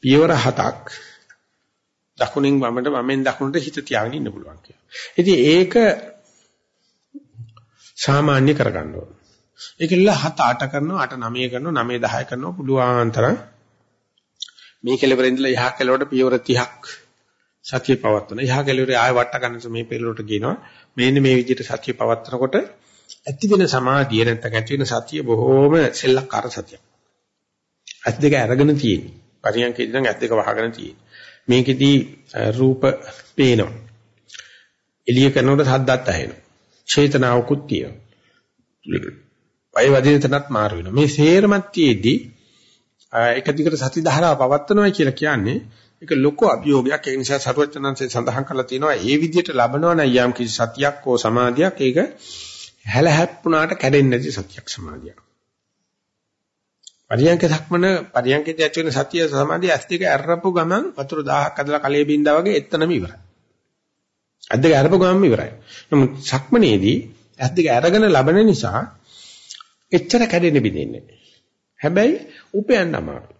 B: පියවර හතක් දකුණින් වමට වමෙන් දකුණට හිත තියාගෙන ඉන්න පුළුවන් කියලා. ඉතින් ඒක සාමාන්‍ය කරගන්න ඕන. ඒකෙල්ල 7 8 කරනවා 8 9 කරනවා 9 10 කරනවා පුළුවන් තරම් මේ කෙලවර ඉඳලා යහ කෙලවරට පියවර 30ක් සතිය පවත්වන. යහ කෙලවරේ ආය වට ගන්නස මේ පිළිවෙලට කියනවා. මේන්න මේ විදිහට සතිය පවත්වනකොට ඇති වෙන සමාධිය නැත්නම් ඇති වෙන සතිය බොහොම සෙල්ලක්කාර සතියක්. ඇස් දෙක අරගෙන තියෙන්නේ. පරියන්කේදී නම් ඇස් දෙක වහගෙන තියෙන්නේ. මේකෙදී රූප පේනවා. එළිය කරනකොට සද්දත් ඇහෙනවා. චේතනාවකුත් තියෙනවා. වය වදින තැනත් මාරු වෙනවා. මේ සේරමත්තියේදී එක දිගට සති ධාරාව පවත්වනවා කියලා කියන්නේ ඒක ලොකු අභියෝගයක්. ඒ නිසා සරුවචනන්සේ සඳහන් කරලා තියෙනවා ඒ විදිහට ලබනවා නම් යම් කිසි සතියක් හෝ සමාධියක් ඒක හැලහැප්පුණාට කැඩෙන්නේ නැති සතියක් සමාධියක්. පරියන්ක ධක්මන පරියන්කදී ඇති වෙන සතිය සමාධිය ඇස් දෙක ඇරපු ගමන් වතුර 1000ක් අදලා කලයේ බින්දා වගේ එතනම ඉවරයි. ඇස් දෙක ඇරපු ගමන් ඉවරයි. නමුත් සක්මනේදී ඇස් දෙක අරගෙන ලබන නිසා එච්චර කැඩෙන්න බිඳින්නේ හැබැයි උපයන්න අමාරුයි.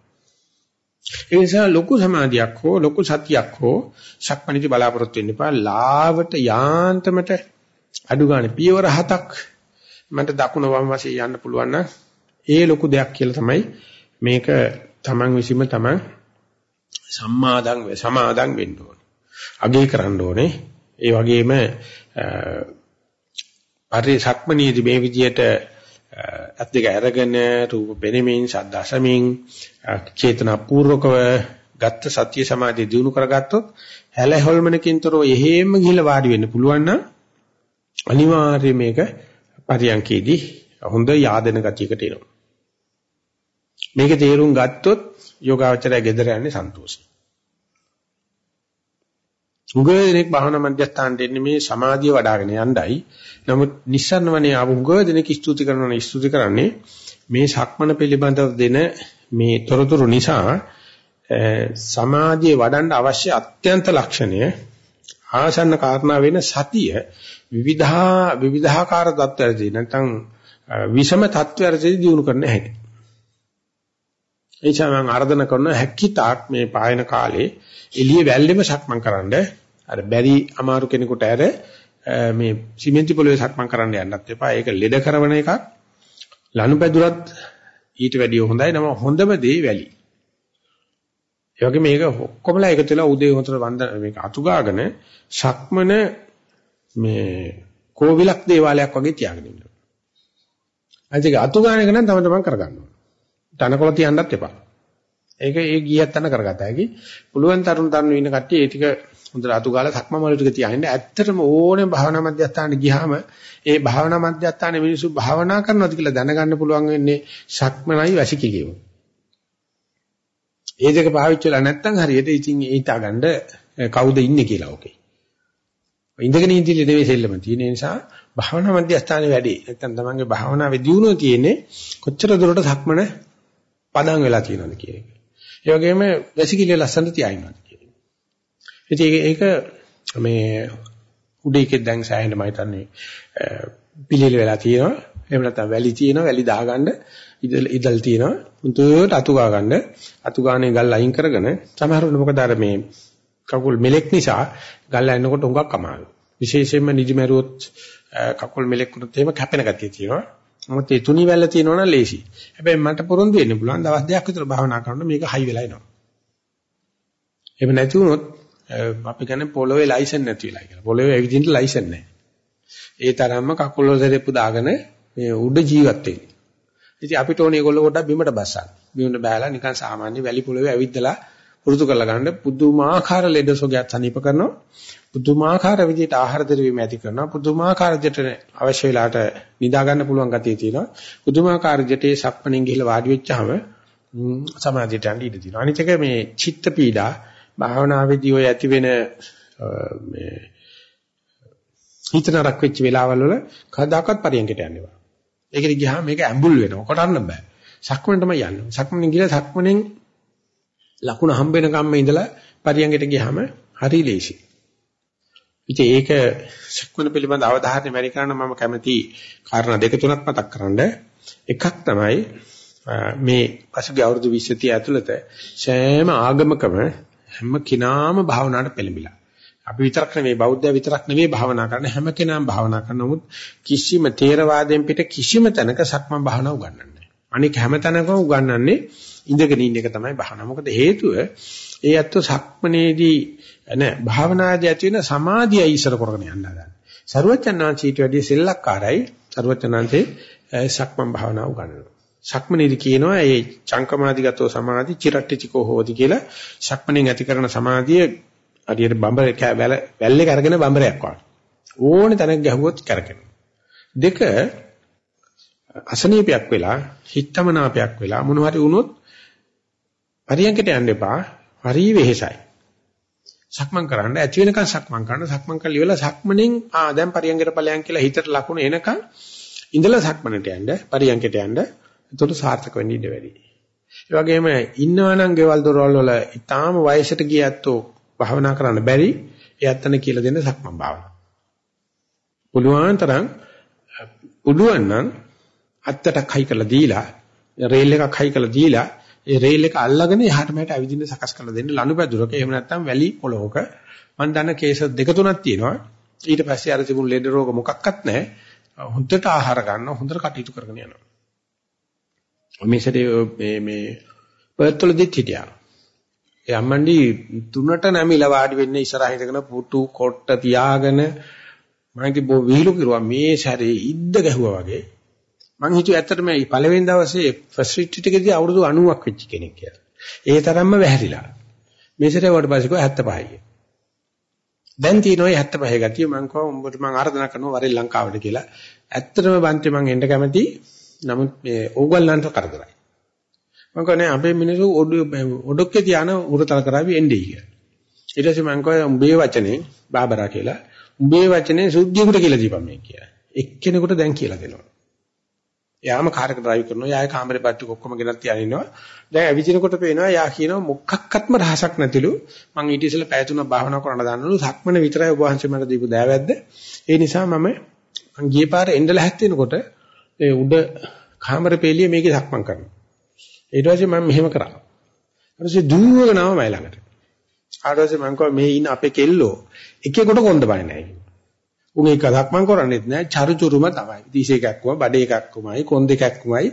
B: ඒ නිසා ලොකු සමාධියක් හෝ ලොකු සතියක් හෝ සක්මණේදී බලාපොරොත්තු වෙන්න එපා. ලාවට යාන්තමට අඩු ගන්න පියවර හතක් මට දකුණ වම් වශයෙන් යන්න පුළුවන් නම් ඒ ලොකු දෙයක් කියලා තමයි මේක Taman විසීම Taman සම්මාදන් සමාදන් වෙන්න ඕනේ. අගේ කරන්න ඕනේ. ඒ වගේම පරි සක්මණේදී මේ විදියට අත් දෙක අරගෙන රූප පෙනෙමින් ශබ්ද අසමින් චේතනා පූර්වකව ගත්ත සත්‍ය සමාධිය දිනු කරගත්තොත් හැල හොල්මනකින්තරෝ එහෙම ගිහිල්ලා වාඩි වෙන්න පුළුවන් නම් අනිවාර්යයෙන් මේක පරියන්කේදී හොඳ yaadena ගතියකට එනවා මේක තේරුම් ගත්තොත් යෝගාවචරය ගෙදර යන්නේ සන්තෝෂයි උගදෙනෙක් භාවනා මධ්‍යස්ථානට එන්නේ මේ සමාධිය වඩ아가න යණ්ඩයි. නමුත් නිස්සන්නවනේ ආව උගදෙනෙක් ස්තුති කරනවා ස්තුති කරන්නේ මේ සක්මන පිළිබඳව දෙන මේ තොරතුරු නිසා සමාධිය වඩන්න අවශ්‍ය අත්‍යන්ත ලක්ෂණය ආසන්න කාරණා වෙන සතිය විවිධා විවිධාකාර தත්ත්වයන්දී නැත්නම් විෂම தත්ත්වයන්දී දිනු කරන්න හැකියි. එනිසා මම ආර්දනා කරන හැකිතාක් මේ පායන කාලේ එළිය වැල්ලෙම සක්මන් කරන්නේ අර බැරි අමාරු කෙනෙකුට ඇර මේ සිමෙන්ති පොළවේ සක්මන් කරන්න යන්නත් එපා. ඒක ලෙඩ කරන එකක්. ලනුපැදුරත් ඊට වැඩිය හොඳයි. නම හොඳම දේ වැලි. ඒ වගේ මේක ඔක්කොමලා එකතු වෙලා උදේ හොතට වන්ද මේක අතුගාගෙන ශක්මන මේ කෝවිලක් දේවාලයක් වගේ තියාගෙන ඉන්නවා. අනිත් අතුගාන එක නම් තම තමන් කරගන්න ඕන. තනකොළ තියන්නත් එපා. ඒක ඒ ගියත් තන කරගත හැකි. පුළුවන් තරුණ තරුණ ඉන්න කට්ටිය ඒ ටික හොඳට අතු ගාලා සක්මමල ටික තියාගෙන ඇත්තටම ඕනේ භාවනා මධ්‍යස්ථානට ගියාම ඒ භාවනා මධ්‍යස්ථානයේ මිනිස්සු භාවනා කරනවාද කියලා දැනගන්න පුළුවන් වෙන්නේ සක්මනයි වැසිකිලියම. ඒ දෙක පාවිච්චි වෙලා නැත්නම් හරියට ඉතින් ඊටා ගන්න කවුද ඉන්නේ කියලා ඔකේ. ඉඳගෙන ඉඳිලි නෙවෙයි සෙල්ලම තියෙන නිසා භාවනා මධ්‍යස්ථානයේ වැඩි. නැත්නම් තමන්ගේ භාවනාවේ දියුණුව තියෙන්නේ කොච්චර දුරට සක්මන පදන් වෙලා තියෙනවද කියන එක. ඒ වගේම වැසිකිලිය ලස්සනට තියාිනවද ඉතින් ඒක මේ උඩේකෙත් දැන් සෑහෙන මම හිතන්නේ පිළිල වෙලා තියෙනවා. එහෙම නැත්නම් වැලි තියෙනවා, වැලි දාගන්න ඉදල් ඉදල් තියෙනවා. උන්ට අතු ගා ගන්න. අතු ගානේ ගල් අයින් කරගෙන සමහරවිට මොකද අර මේ කකුල් මෙලෙක් නිසා ගල්ලා එනකොට හුඟක් අමාරුයි. විශේෂයෙන්ම නිදි මරුවොත් කකුල් මෙලෙක් වුණොත් එහෙම කැපෙන ගතිය තියෙනවා. මොකද ඒ තුනි වැල්ල තියෙනවනම් ලේසි. හැබැයි මට පොරොන්දු වෙන්න පුළුවන් දවස් දෙකක් විතර භාවනා කරනකොට මේක හයි වෙලා එනවා. එහෙම නැති වුණොත් අපි කියන්නේ පොළොවේ ලයිසන් නැති වෙලා කියලා. පොළොවේ ඇවිදින්න ලයිසන් නැහැ. ඒ තරම්ම කකුල් වල සෙරෙප්පු දාගෙන මේ උඩ ජීවත් වෙන්නේ. ඉතින් අපිට ඕනේ ඒගොල්ලෝ පොඩ්ඩක් බිමට බස්සන්න. බිමට බෑලා නිකන් සාමාන්‍ය වැලි පොළොවේ ඇවිද්දලා පුරුදු කරලා ගන්න පුදුමාකාර ලෙඩ සොගයක් සනීප කරනවා. පුදුමාකාර විදිහට ආහාර දෙවීම ඇති කරනවා. පුදුමාකාර විදිහට අවශ්‍ය වෙලාවට නිදා ගන්න පුළුවන් ගතිය තියෙනවා. පුදුමාකාර විදිහට ඒ සක්මණෙන් ගිහිල්ලා වාඩි වෙච්චාම සමාධියට යන්න ඉඩ තියෙනවා. අනිත් එක මේ චිත්ත පීඩා භාවනාවේදී ඔය ඇති වෙන මේ හිතනරක් වෙච්ච වෙලාවල් වල කවදාකවත් පරියන්කට යන්න එපා. ඒකට ගියාම මේක ඇඹුල් වෙනවා. කොටන්න බෑ. සක්මණ තමයි යන්නේ. සක්මණෙන් ගිහලා සක්මණෙන් ලකුණ හම්බ වෙන කම්ම ඉඳලා පරියන්කට ගියාම හරි ලේසි. ඉතින් ඒක සක්මණ පිළිබඳ අවධාරණය වැඩි කරන මම කැමති කාරණා දෙක තුනක් මතක් කරන්න. එකක් තමයි මේ පසුගිය අවුරුදු 20 30 ඇතුළත සෑම ආගමකම හැම කෙනාම භාවනාවට පෙළඹිලා. අපි විතරක් නෙවෙයි බෞද්ධය විතරක් නෙවෙයි භාවනා කරන හැම කෙනාම භාවනා කරන නමුත් කිසිම තේරවාදයෙන් පිට කිසිම තැනක සක්මන් භාවනාව උගන්වන්නේ නැහැ. අනික හැම තැනකම උගන්වන්නේ ඉඳගෙන ඉන්න එක තමයි භාවනාව. මොකද හේතුව ඒ ඇත්ත සක්මනේදී නෑ භාවනාදී ඇති වෙන සමාධිය ඉස්සර කරගෙන යන්න හදන්නේ. සරුවචනාංශීට වැඩිය සෙල්ලක්කාරයි සරුවචනාංශේ සක්මන් භාවනාව උගන්වනවා. සක්මනේදී කියනවා ඒ චංකමාදිගතෝ සමාධි චිරට්ටිචිකෝ හෝති කියලා සක්මනෙන් ඇති කරන සමාධිය හරියට බඹර වැල්ලේ කරගෙන බඹරයක් වගේ. ඕනේ තැනක ගැහුවොත් කරකිනවා. දෙක අසනීපයක් වෙලා හිතමනාපයක් වෙලා මොන හරි වුණොත් පරියන්කට යන්න එපා. හරි වෙහෙසයි. සක්මන් කරන්න ඇති වෙනකන් සක්මන් කරන්න සක්මන් කරලා ඉවරලා සක්මණෙන් ආ දැන් පරියන්කට ඵලයන් කියලා හිතට ලකුණ එනකන් ඉඳලා සක්මනට යන්න පරියන්කට යන්න එතකොට සාර්ථක වෙන්න ඉඩ වැඩි. ඒ වගේම ඉන්නවනම් ගෙවල් දොරවල් වල ඊටාම වයසට ගියැත්තෝ භාවනා කරන්න බැරි එයත්තන කියලා දෙන්න සක්මන් භාවනාව. පුළුවන් තරම් පුළුවන් නම් අත්තටක් හයි කරලා දීලා රේල් එකක් හයි කරලා දීලා ඒ රේල් එක අල්ලගෙන එහාට මෙහාට ඇවිදින්න සකස් කරලා දෙන්න ලනුපැදුරක. එහෙම නැත්නම් වැලි පොළොවක. මම දන්න කේස් දෙක තුනක් තියෙනවා. ඊට පස්සේ අර තිබුණු ලෙඩ රෝග මොකක්වත් නැහැ. හොඳට ආහාර ගන්න හොඳට කටයුතු කරගෙන යනවා. මේ සැරේ මේ මේ පර්ත්වලදිත් හිටියා. ඒ අම්මන්ඩි තුනට නැමිලා වාඩි වෙන්න ඉස්සරහ හිටගෙන පුටු කොට්ට තියාගෙන මම කිව්ව විහිළු කිරුවා මේ සැරේ ඉද්ද ගැහුවා වගේ. මං හිතුවේ ඇත්තටම මේ පළවෙනි දවසේ ෆස්ට් රිට්‍රීට් එකේදී අවුරුදු 90ක් වෙච්ච කෙනෙක් කියලා. ඒ තරම්ම වැහැරිලා. මේ සැරේ වට පස්සේ කෝ 75යි. දැන් තියෙනවා 75 ගතිය මං කව උඹට මං ආරාධනා කරනවා වරේ ලංකාවට කියලා. ඇත්තටම බන්ති මං එන්න කැමති. නමුත් මේ ඕගොල්ලන්ට කරදරයි. මම කියන්නේ අපේ මිනිස්සු ඔඩොක්කේ තියාන උරතල කරાવી එන්නේ කියලා. ඊට පස්සේ මම කිව්වා උඹේ වචනේ බාබරා කියලා. උඹේ වචනේ සුද්ධියකට කියලා දීපන් මේ කියලා. එක්කෙනෙකුට දැන් කියලා දෙනවා. එයාම කාර් එක drive කරනවා. යාය කාමරේ බට්ටු ඔක්කොම ගෙනත් තියාගෙන ඉන්නවා. දැන් ඇවිදිනකොට පේනවා යා කියනවා මොකක්වත්ම රහසක් නැතිලු. මං ඊට ඉස්සෙල්ලා පැය තුනක් භාවනා කරන්න දාන්නලු. සක්මන විතරයි ඔබ වහන්සේ මට දීපු දෑවැද්ද. ඒ නිසා මම මං ගියේ පාර එන්න ලැහැත් වෙනකොට ඒ උඩ කාමරේ පෙළිය මේකේ සක්මන් කරනවා. ඊට පස්සේ මම මෙහෙම කරා. ඊට පස්සේ දුවගෙන ආව මයි ළඟට. ඊට පස්සේ මම කිව්වා මේ ඉන්න අපේ කෙල්ලෝ එකෙකුට කොන්ද බය නැහැ කිව්වා. උන් එක දක්මන් කරන්නේත් නැහැ චරුචුරුම තමයි. 31 එකක්ම බඩ එකක්මයි කොන් දෙකක්මයි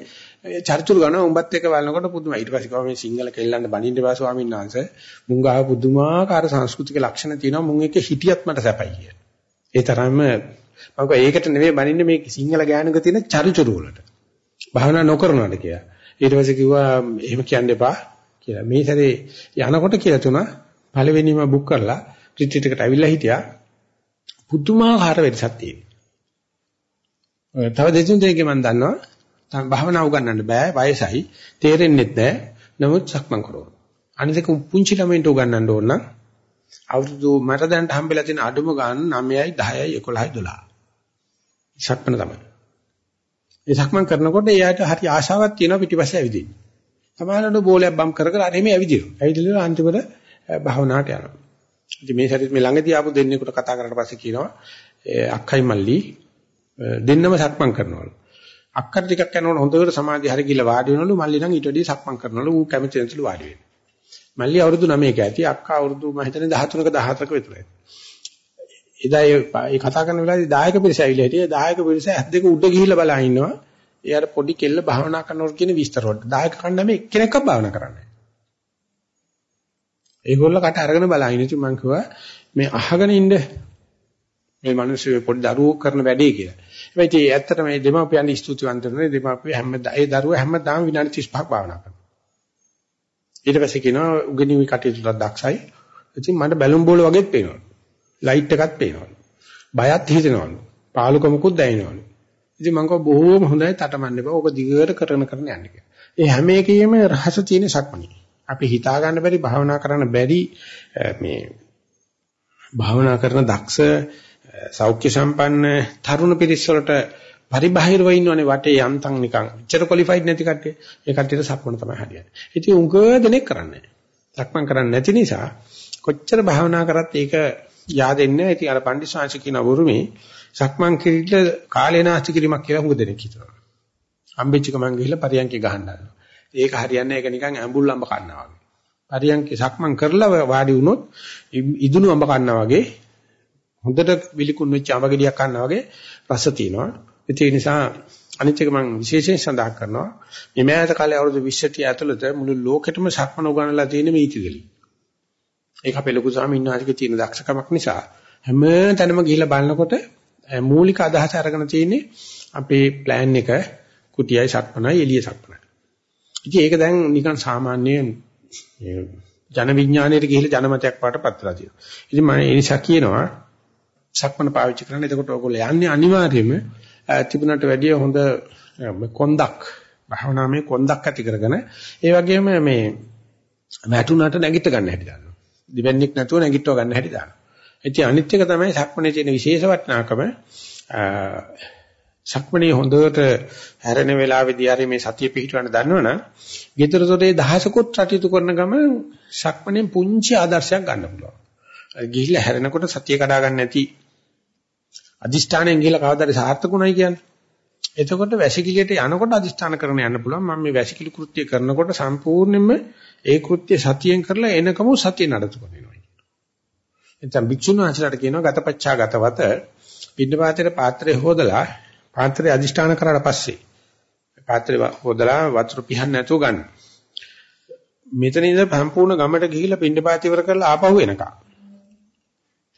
B: චර්චුරු ගන්න උඹත් එක්ක බලනකොට පුදුමයි. ඊට පස්සේ කව මේ සිංහල කෙල්ලන්ට බණින්න බෑ ස්වාමීන් වහන්සේ. මුං ගාව පුදුමාකාර සංස්කෘතික ලක්ෂණ තියෙනවා. මුං එක හිටියත් මට සැපයි කිය. ඒ තරම්ම මම කිව්වා ඒකට නෙවෙයි බණින්නේ මේ සිංහල ගෑනුක තියෙන චර්චුරු වලට. භාවනා නොකරනවාද කියලා. ඊට පස්සේ කිව්වා එහෙම කියන්න එපා කියලා. මේ සැරේ යනකොට කියලා තුන පළවෙනිම බුක් කරලා රිට්‍රීට් එකට ඇවිල්ලා හිටියා. පුදුමාකාර වෙනසක් තියෙනවා. තව දෙතුන් දෙනෙක් මම දන්නවා. තම භාවනා උගන්නන්න බෑ වයසයි තේරෙන්නෙත් නෑ. නමුත් සක්මන් කරනවා. අනිත් පුංචි ළමයින්ට උගන්නන්න ඕන නම් අවුරුදු මට දැනට හම්බෙලා තියෙන අඩුම ගාන 9යි 10යි 11යි 12. සක්මන තමයි. ඒ සක්මන් කරනකොට එයාට හරි ආශාවක් තියෙනවා පිටිපස්සේ ඇවිදින්න. සමහරවිට බෝලයක් බම් කර කර අර එමේ ඇවිදිනවා. ඇවිදලා අන්තිමට භාවනාවට යනවා. ඉතින් මේ සැරේත් මේ ළඟදී ආපු දෙන්නෙකුට කතා කරලා පස්සේ කියනවා අක්කයි මල්ලි දෙන්නම සක්මන් කරනවලු. අක්කට ටිකක් යනකොට හොඳට සමාධිය හරි ගිහලා වාඩි වෙනවලු මල්ලි නම් ඊට වැඩිය සක්මන් කරනවලු ඌ කැමති නැතිලු වාඩි වෙන්නේ. මල්ලි අවුරුදු 9ක ඇති අක්කා අවුරුදු මම හිතන්නේ 13ක 14ක විතරයි. එදා ඒ කතා කරන වෙලාවේදී දායක පිරිස ඇවිල්ලා හිටියේ දායක පිරිස ඇස් දෙක උඩ ගිහිල්ලා බලා ඉන්නවා. එයාට පොඩි කෙල්ල භාවනා කරනකොට කියන විස්තර වලට. දායක කණ්ඩායමේ එක්කෙනෙක්වත් භාවනා කරන්නේ ඒගොල්ලෝ කට අරගෙන බලහින් ඉතින් මං කිව්වා මේ අහගෙන ඉන්න මේ මිනිස්සු පොඩි දරුවෝ කරන වැඩේ කියලා. හැබැයි ඒ ඇත්තට මේ දෙමාපියන් ස්තුතිවන්ත වෙනවා. දෙමාපිය හැමදාම ඒ දරුවා හැමදාම විනාඩි 35ක් භාවනා කරනවා. ඊට පස්සේ කියනවා උගෙනිවි කටයුතු දක්ෂයි. ඉතින් මට බැලුම් බෝල වගේත් පේනවා. ලයිට් එකක් පේනවා. බයත් හිතෙනවලු. පාලුකමකුත් දැනෙනවලු. ඉතින් මං කව බොහෝම හොඳයි තටමන්න එපා. ඕක දිගට කරන කරන යන්න කියලා. ඒ හැම එකෙම රහස තියෙන සක්මණේ. අපි හිතා ගන්න බැරි භාවනා කරන්න බැරි මේ භාවනා කරන දක්ෂ සෞඛ්‍ය සම්පන්න තරුණ පිරිස් වලට පරිබාහිරව ඉන්නවනේ වටේ යන්තම් නිකන් එච්චර ක්වොලිෆයිඩ් නැති කට්ටිය. ඒ කට්ටියට සක්මන තමයි හරියන්නේ. ඉතින් උංග දෙනෙක් කරන්නේ සක්මන් කරන්නේ නැති නිසා කොච්චර භාවනා කරත් ඒක yaadෙන්නේ නැහැ. ඉතින් අර පණ්ඩිස්වාංශ කියන වරුමේ සක්මන් කිරිල්ල කාලේ නාස්ති කිරීමක් කියලා උංග දෙනෙක් හිතනවා. හම්බෙච්ච ගමන් ගිහිල්ලා පරියන්කේ ගහන්න ඒක හරියන්නේ ඒක නිකන් ඇඹුල් අඹ කන්නා වගේ. පරියන්කේ සක්මන් කරලා වාඩි වුණොත් ඉදුණු අඹ කන්නා වගේ හොඳට විලිකුන් වෙච්ච අඹ ගෙඩියක් කන්නා වගේ රස තියෙනවා. ඒ නිසා අනිත් එක මම විශේෂයෙන් සඳහන් කරනවා මේ මෑත කාලේ අවුරුදු 20 ඇතුළත මුළු ලෝකෙටම සක්මන උගන්වලා තියෙන මේ ඉතිගලි. ඒක අපේ ලොකු ස්වාමීන් වහන්සේගේ තියෙන දක්ෂකමක් නිසා හැම තැනම ගිහිල්ලා බලනකොට මූලික අදහස අරගෙන තියෙන්නේ අපේ plan එක කුටියයි සක්මනයි එළිය සක්මනයි. ඉතින් ඒක දැන් නිකන් සාමාන්‍ය ජන විඥාණයට ගිහිල්ලා ජනමතයක් වඩටපත් වෙලා තියෙනවා. ඉතින් මම ඒ නිසා කියනවා සක්මන පාවිච්චි කරන්න. එතකොට ඔයගොල්ලෝ යන්නේ අනිවාර්යයෙන්ම තිබුණට වැඩිය හොඳ කොන්දක් භාවනාමය කොන්දක් ඇති කරගෙන ඒ වගේම මේ වැටුණට නැගිට ගන්න හැටි දානවා. දිවන්නේක් නැතුව නැගිටව ගන්න හැටි දානවා. ඉතින් අනිත් එක තමයි සක්මනේ තියෙන විශේෂ වටිනාකම සක්මනේ හොඳට හැරෙන වෙලාවේදී හරි මේ සතිය පිහිටවන්න දන්නවනම් ගෙදරතොටේ දහසකුත් රටයුතු කරන ගම සක්මනේ පුංචි ආදර්ශයක් ගන්න පුළුවන්. ගිහිල්ලා හැරෙනකොට සතිය කඩා ගන්න නැති අදිෂ්ඨානයෙන් ගිහිල්ලා කවදාද සාර්ථකුණයි කියන්නේ. එතකොට වැසිකිළියට යනකොට අදිෂ්ඨාන කරන යන්න පුළුවන්. මම මේ වැසිකිලි කෘත්‍ය කරනකොට සම්පූර්ණයෙන්ම ඒ කෘත්‍ය සතියෙන් කරලා එනකම සතිය නඩතු කරනවා. එතන භික්ෂුන් වහන්සේලාට කියනවා ගතපච්චා ගතවත පින්නපාතේ පාත්‍රය හොදලා පාත්‍රය අදිෂ්ඨාන කරාට පස්සේ පාත්‍රය හොදලා වතුර පිහන්න නැතුව ගන්න. මෙතන ඉඳලා සම්පූර්ණ ගමට ගිහිල්ලා පින්නපාත ඉවර කරලා ආපහු එනකම්.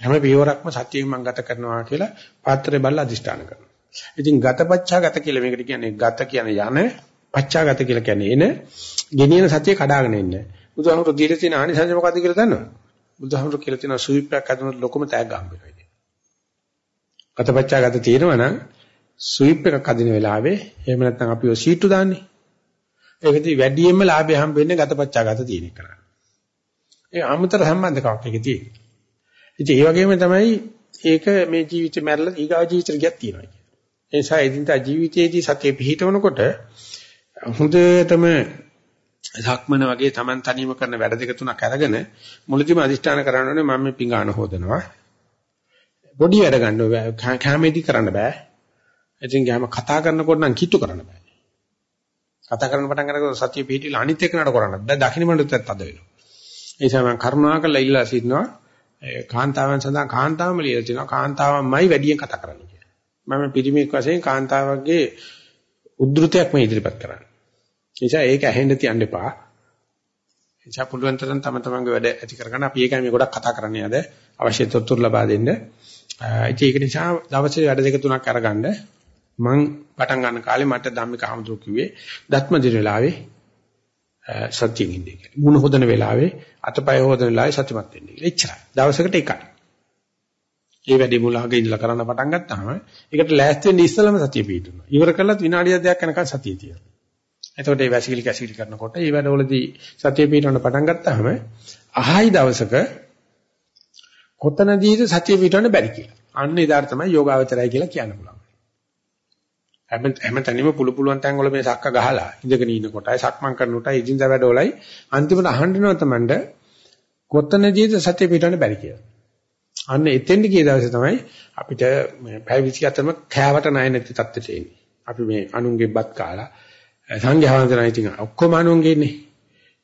B: හැම පියවරක්ම සතියෙන් මම ගත කරනවා කියලා පාත්‍රය බලලා අදිෂ්ඨාන කරනවා. ඉතින් ගතපච්චා ගත කියලා මේකට කියන්නේ ගත කියන්නේ යන පච්චා ගත කියලා කියන්නේ එන ගෙනියන සතිය කඩාගෙන ඉන්නේ. බුදුහාමුදුරු දීලා තියෙන ආනිසංස මොකද්ද කියලා දන්නවද? බුදුහාමුදුරු කියලා තියෙන සුවිප්පයක් හදනකොට ලොකුම තෑග්ග හම්බ වෙනවා. ගතපච්චා ගත තියෙනවා නම් ස්විප් එකක් අදින වෙලාවේ එහෙම නැත්නම් අපි ඔය සීට්ටු දාන්නේ. ඒකදී වැඩියෙන්ම ලාභය හම්බ වෙන්නේ ගතපච්චා ගත තියෙන එක කරා. ඒ අමුතර සම්බන්ධකමක් එකේ තියෙන්නේ. ඉතින් ඒ වගේම තමයි ඒක මේ ජීවිතේ මැරලා ඊගා ජීවිතේ ගියක් තියෙනවා කියන්නේ. ඒ නිසා එදිනදා ජීවිතයේදී සතිය පිහිටවනකොට හොඳටම සක්මන වගේ Taman තනියම කරන වැඩ දෙක තුනක් අරගෙන මුලදීම අදිෂ්ඨාන කරනෝනේ මම මේ පිඟාන හොදනවා. පොඩි වැඩ ගන්න කැමෙදි කරන්න බෑ. ඉතින් ගෑම කතා කරනකොට නම් කිට්ටු කරන්න බෑ. කතා කරන පටන් ගන්නකොට සතිය පිහිටිලා අනිත් එක නඩ කරන්න බෑ. දකුණු මණ්ඩලෙත් අද වෙනවා. ඒ නිසා මම කරුණාකරලා ඉල්ලා සිටිනවා කාන්තාවන් සඳහා කාන්තාවම ලියලා තිනවා කාන්තාවන්මයි වැඩියෙන් කතා කරන්නේ කියලා. මම පිරිමික් වශයෙන් කාන්තාවගේ උද්ෘතයක් මේ ඉදිරිපත් කරන්නේ. නිසා ඒක ඇහෙන්න තියන්න එපා. එනිසා පුළුවන් තරම් තම තමන්ගේ වැඩ ඇති කරගන්න අපි ඒකයි මේ ගොඩක් කතා කරන්නේ අද අවශ්‍ය තොරතුරු ලබා දෙන්න. ඒක නිසා දවසේ වැඩ දෙක තුනක් අරගන්න මම පටන් ගන්න කාලේ මට ධම්මික හමුදුරු කිව්වේ දත්ම දින වෙලාවේ සත්‍යයෙන් ඉන්නේ කියලා. මුණ හොදන වෙලාවේ අතපය හොදන වෙලාවේ සත්‍යමත් වෙන්නේ කියලා. එච්චරයි. දවසකට එකයි. මේ වැඩි මුලහක ඉඳලා කරන්න පටන් ගත්තාම ඒකට ලෑස්ති වෙන්න ඉස්සෙල්ලම සතිය පිටුනවා. ඉවර කළත් විනාඩියක් දෙකක් යනකම් සතිය තියෙනවා. එතකොට මේ වැසිකිලි කැසිකිලි කරනකොට මේ වැඩවලදී සතිය පිටවන්න පටන් ගත්තාම අහයි දවසක කොතනදීද සතිය පිටවන්න බැරි කියලා. අන්න එදාට තමයි යෝගාවචරය කියලා කියන්න පුළුවන්. හැම හැමතැනම පුළු පුළුවන් තැන් වල මේ සක්ක ගහලා ඉඳගෙන ඉන්න කොටයි සක්මන් කරන කොටයි ඉදින්දා වැඩවලයි අන්තිමට අහන්නනවා තමන්ට කොතනදීද සතිය පිටවන්න බැරි කියලා. අන්න එතෙන්ද ගිය දවසේ තමයි අපිට මේ පැය 24ම කෑවට ණය නැති තත්ත්වයට එන්නේ. අපි මේ අනුන්ගේ බත් කාලා සංඝයා වහන්සේලා ඉතින් ඔක්කොම අනුන්ගේ ඉන්නේ.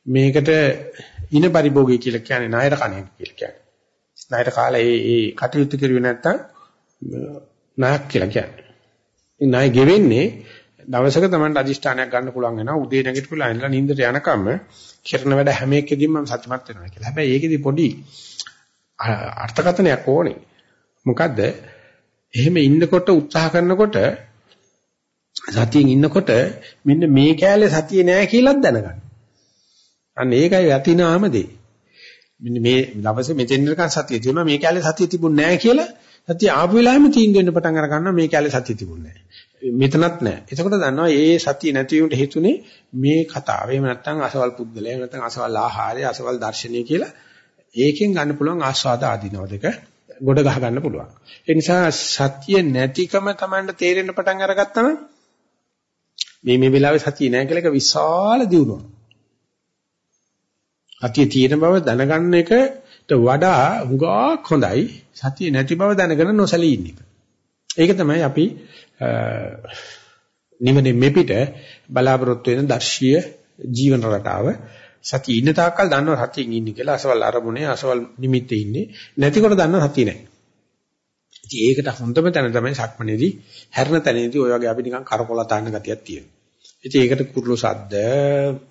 B: මේකට ඉන පරිභෝගය කියලා කියන්නේ ණයට කණේ කියලා කියන්නේ. ණයට කාලා ඒ ඒ කටයුතු කරුවේ නැත්තම් ණයක් කියලා කියන්නේ. මේ ණය ගෙවෙන්නේ දවසක Tamanට අදිෂ්ඨානයක් ගන්න පුළුවන් වෙනවා. උදේ නැගිටලා ඉඳලා නිින්දට යනකම් කරන වැඩ හැම එකෙදීම මම සතුටුමත් වෙනවා කියලා. හැබැයි ඒකෙදි පොඩි අර්ථකථනයක් ඕනේ. මොකද්ද? එහෙම ඉන්නකොට උත්සාහ කරනකොට සතියෙන් ඉන්නකොට මෙන්න මේ කෑල්ලේ සතිය නෑ කියලාත් දැනගන්න. අන්න ඒකයි යතිනාම දෙයි. මෙන්න මේ දවසේ මෙතෙන් නිකන් සතිය තියෙනවා මේ කැලේ සතිය තිබුණ නැහැ කියලා සතිය ආපු වෙලාවෙම තීන්දුව වෙන්න පටන් අර ගන්නවා මේ කැලේ සතිය තිබුණ නැහැ. මෙතනත් නැහැ. එතකොට දන්නවා ඒ සතිය නැති වීමට හේතුනේ මේ කතාව. එහෙම නැත්නම් අසවල් පුද්දලය, එහෙම නැත්නම් අසවල් ආහාරය, අසවල් දර්ශනය කියලා ඒකෙන් ගන්න පුළුවන් ආස්වාද ආදීනව දෙක ගොඩ ගහ ගන්න පුළුවන්. ඒ නිසා සතිය නැතිකම Tamanට තේරෙන්න පටන් අරගත්තම මේ මේ වෙලාවේ සතිය නැහැ කියලා එක විශාල දියුණුවක්. සතිය තියෙන බව දැනගන්න එකට වඩා හුඟක් හොඳයි සතිය නැති බව දැනගෙන නොසලී ඉන්න එක. ඒක තමයි අපි නිවනේ මෙපිට බලාපොරොත්තු වෙන දර්ශීය ජීවන රටාව. සතිය ඉන්න තාක්කල් දන්නවා සතියෙන් ඉන්නේ කියලා අසවල් අරමුණේ අසවල් නිමිත්තේ ඉන්නේ නැතිකොට දන්නවා සතිය නැහැ. ඉතින් ඒකට හොඳම තැන තමයි සක්මනේදී හැරෙන තැනේදී ඔය වගේ අපි නිකන් කරකොල තාන්න ගතියක් තියෙනවා. ඉතින් ඒකට කුරුළු සද්ද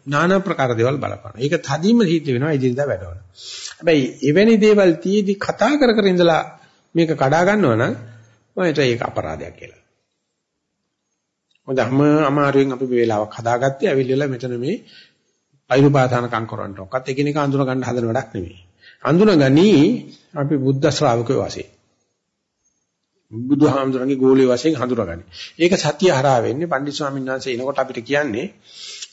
B: নানা ප්‍රකාර දේවල් බලපාන. ඒක තදින්ම සිද්ධ වෙනවා ඉදිරියදා වැඩවල. හැබැයි එවැනි දේවල් තියේදී කතා කර කර ඉඳලා මේක කඩා ගන්නවා නම් මම හිතුවා ඒක අපරාධයක් කියලා. මොකද හැම අමාරුවෙන් අපි මේ වෙලාවක් හදාගත්තේ ඇවිල්ලා මෙතන මේ අයිරුපාදානකම් කරන්න ඔක්කත් එකිනෙක අඳුන ගන්න හදන වැඩක් නෙමෙයි. අඳුනගනි අපි බුද්ධ ශ්‍රාවකයෝ වශයෙන්. බුදුහාමුදුරන්ගේ ගෝලිය වශයෙන් හඳුනාගන්නේ. ඒක සතිය හරහා වෙන්නේ පණ්ඩිත ස්වාමීන් වහන්සේ එනකොට අපිට කියන්නේ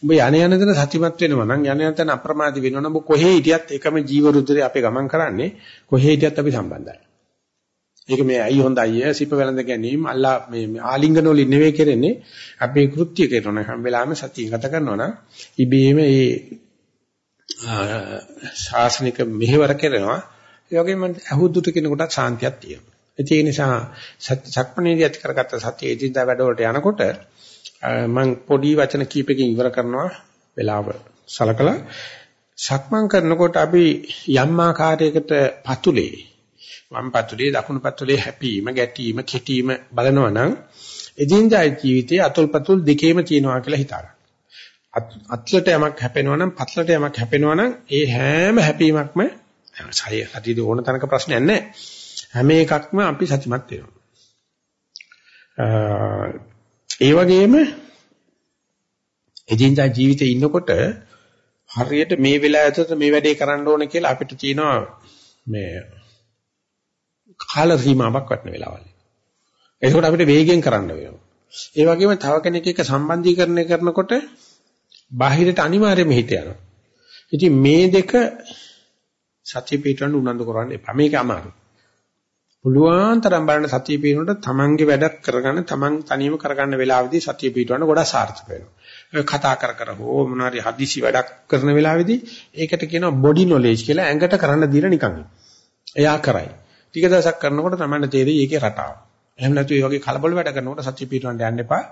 B: ඔබ යණ යන දන සතිමත් වෙනවා නම් යණ යන තැන අප්‍රමාදී වෙනවා නම් ඔබ කොහේ හිටියත් එකම ජීව රුධිරේ අපේ ගමන් කරන්නේ කොහේ හිටියත් අපි සම්බන්ධයි. ඒක මේ අයි හොඳයි සිප වෙලඳ ගැනීම අල්ලා මේ ආලිංගන වලින් නෙවෙයි කරන්නේ අපේ කෘත්‍ය කරන හැම වෙලාවෙම සතිය ගත කරනවා නම් ඉබේම ඒ ශාසනික මෙහෙවර කරනවා ඒ වගේම අහුදුට කෙනෙකුට ශාන්තියක් තියෙනවා. ඒ නිසා සක්මණේදී ඇති කරගත්ත සතිය එදින්දා වැඩවලට යනකොට මම පොඩි වචන කීපකින් ඉවර කරනවා වෙලාව සලකලා සක්මන් කරනකොට අපි යම් ආකාරයකට පතුලේ වම් පතුලේ දකුණු පතුලේ හැපීම ගැටීම කෙටීම බලනවා නම් එදින්දා ජීවිතයේ අතුල් පතුල් දෙකේම තියෙනවා කියලා හිතාගන්න. අත්ලට යමක් හැපෙනවා නම් පත්ලට යමක් හැපෙනවා නම් ඒ හැම හැපීමක්ම සය හදිද ඕන තැනක ප්‍රශ්නයක් නැහැ. හැම එකක්ම අපි සත්‍යමත් වෙනවා. ඒ වගේම එදිනදා ජීවිතේ ඉන්නකොට හරියට මේ වෙලාව ඇතුළත මේ වැඩේ කරන්න ඕනේ කියලා අපිට තියෙනවා මේ කාල සීමාවක් වටන වෙලාවල්. ඒකෝට අපිට වේගෙන් කරන්න වෙනවා. ඒ වගේම තව කෙනෙක් එක්ක සම්බන්ධීකරණය කරනකොට බාහිරට අනිවාර්යයෙන්ම හිත යනවා. ඉතින් මේ දෙක සත්‍ය පිටවන්න උනන්දු කරන්න එපා. මේක අමාරුයි. පුළුවන් තරම් බලන්න සතිය පිටුනට තමන්ගේ වැඩක් කරගන්න තමන් තනියම කරගන්න වෙලාවෙදී සතිය පිටවන්න ගොඩාක් සාර්ථක වෙනවා. කතා කර කර හෝ මොනාරි හදිසි වැඩක් කරන වෙලාවෙදී ඒකට කියනවා බොඩි නොලෙජ් කියලා ඇඟට කරන්න දීලා නිකන්. එයා කරයි. ටික දවසක් කරනකොට තමයි තේරෙයි ඒකේ රටාව. එහෙම නැතු ඒ වගේ කලබල වැඩ කරනකොට සතිය පිටවන්න යන්න එපා.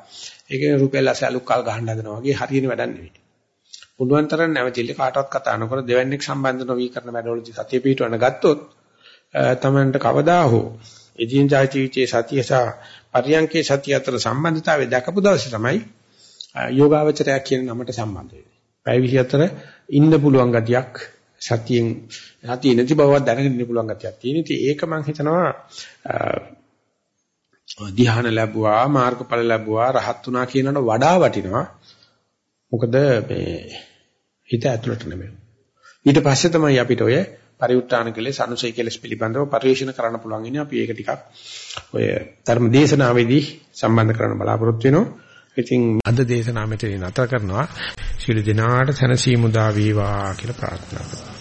B: ඒකේ රුපියල් අසලුක් කල් ගහන්න හදනවා වගේ හරියන වැඩක් නෙවෙයි. පුළුවන් තරම් නැවතිල්ල කාටවත් කතා නොකර දෙවන්නේක් සම්බන්ධ නොවි කරන වැඩවලදී සතිය පිටවන්න ගත්තොත් තමන්ට කවදා හෝ එදිනදා ජීවිතයේ සතිය සහ පරියන්කේ සතිය අතර සම්බන්ධතාවය දැකපු දවසේ තමයි යෝගාවචරය කියන නමට සම්බන්ධ වෙන්නේ. පැය 24 ඉන්න පුළුවන් ගතියක් සතියෙන් සතිය නැති බවක් දැනගෙන ඉන්න පුළුවන් ගතියක් තියෙන. ඉතින් ඒක මම හිතනවා ධ්‍යාන ලැබුවා මාර්ගඵල ලැබුවා රහත් වුණා කියනකට වඩා වටිනවා. මොකද මේ හිත ඇතුළට නෙමෙයි. ඊට පස්සේ තමයි අපිට ඔය පරිඋත්තාන කෙලෙස් අනුසය කෙලෙස් පිළිබඳව පරිශීලන කරන්න පුළුවන් ඉන්නේ අපි ඒක ටිකක් ඔය ධර්ම දේශනාවේදී සම්බන්ධ කරන්න බලාපොරොත්තු වෙනවා. ඉතින් අද දේශනාව මෙතන නතර කරනවා. ශිළු දිනාට සනසීමු දා වේවා කියලා ප්‍රාර්ථනා කරනවා.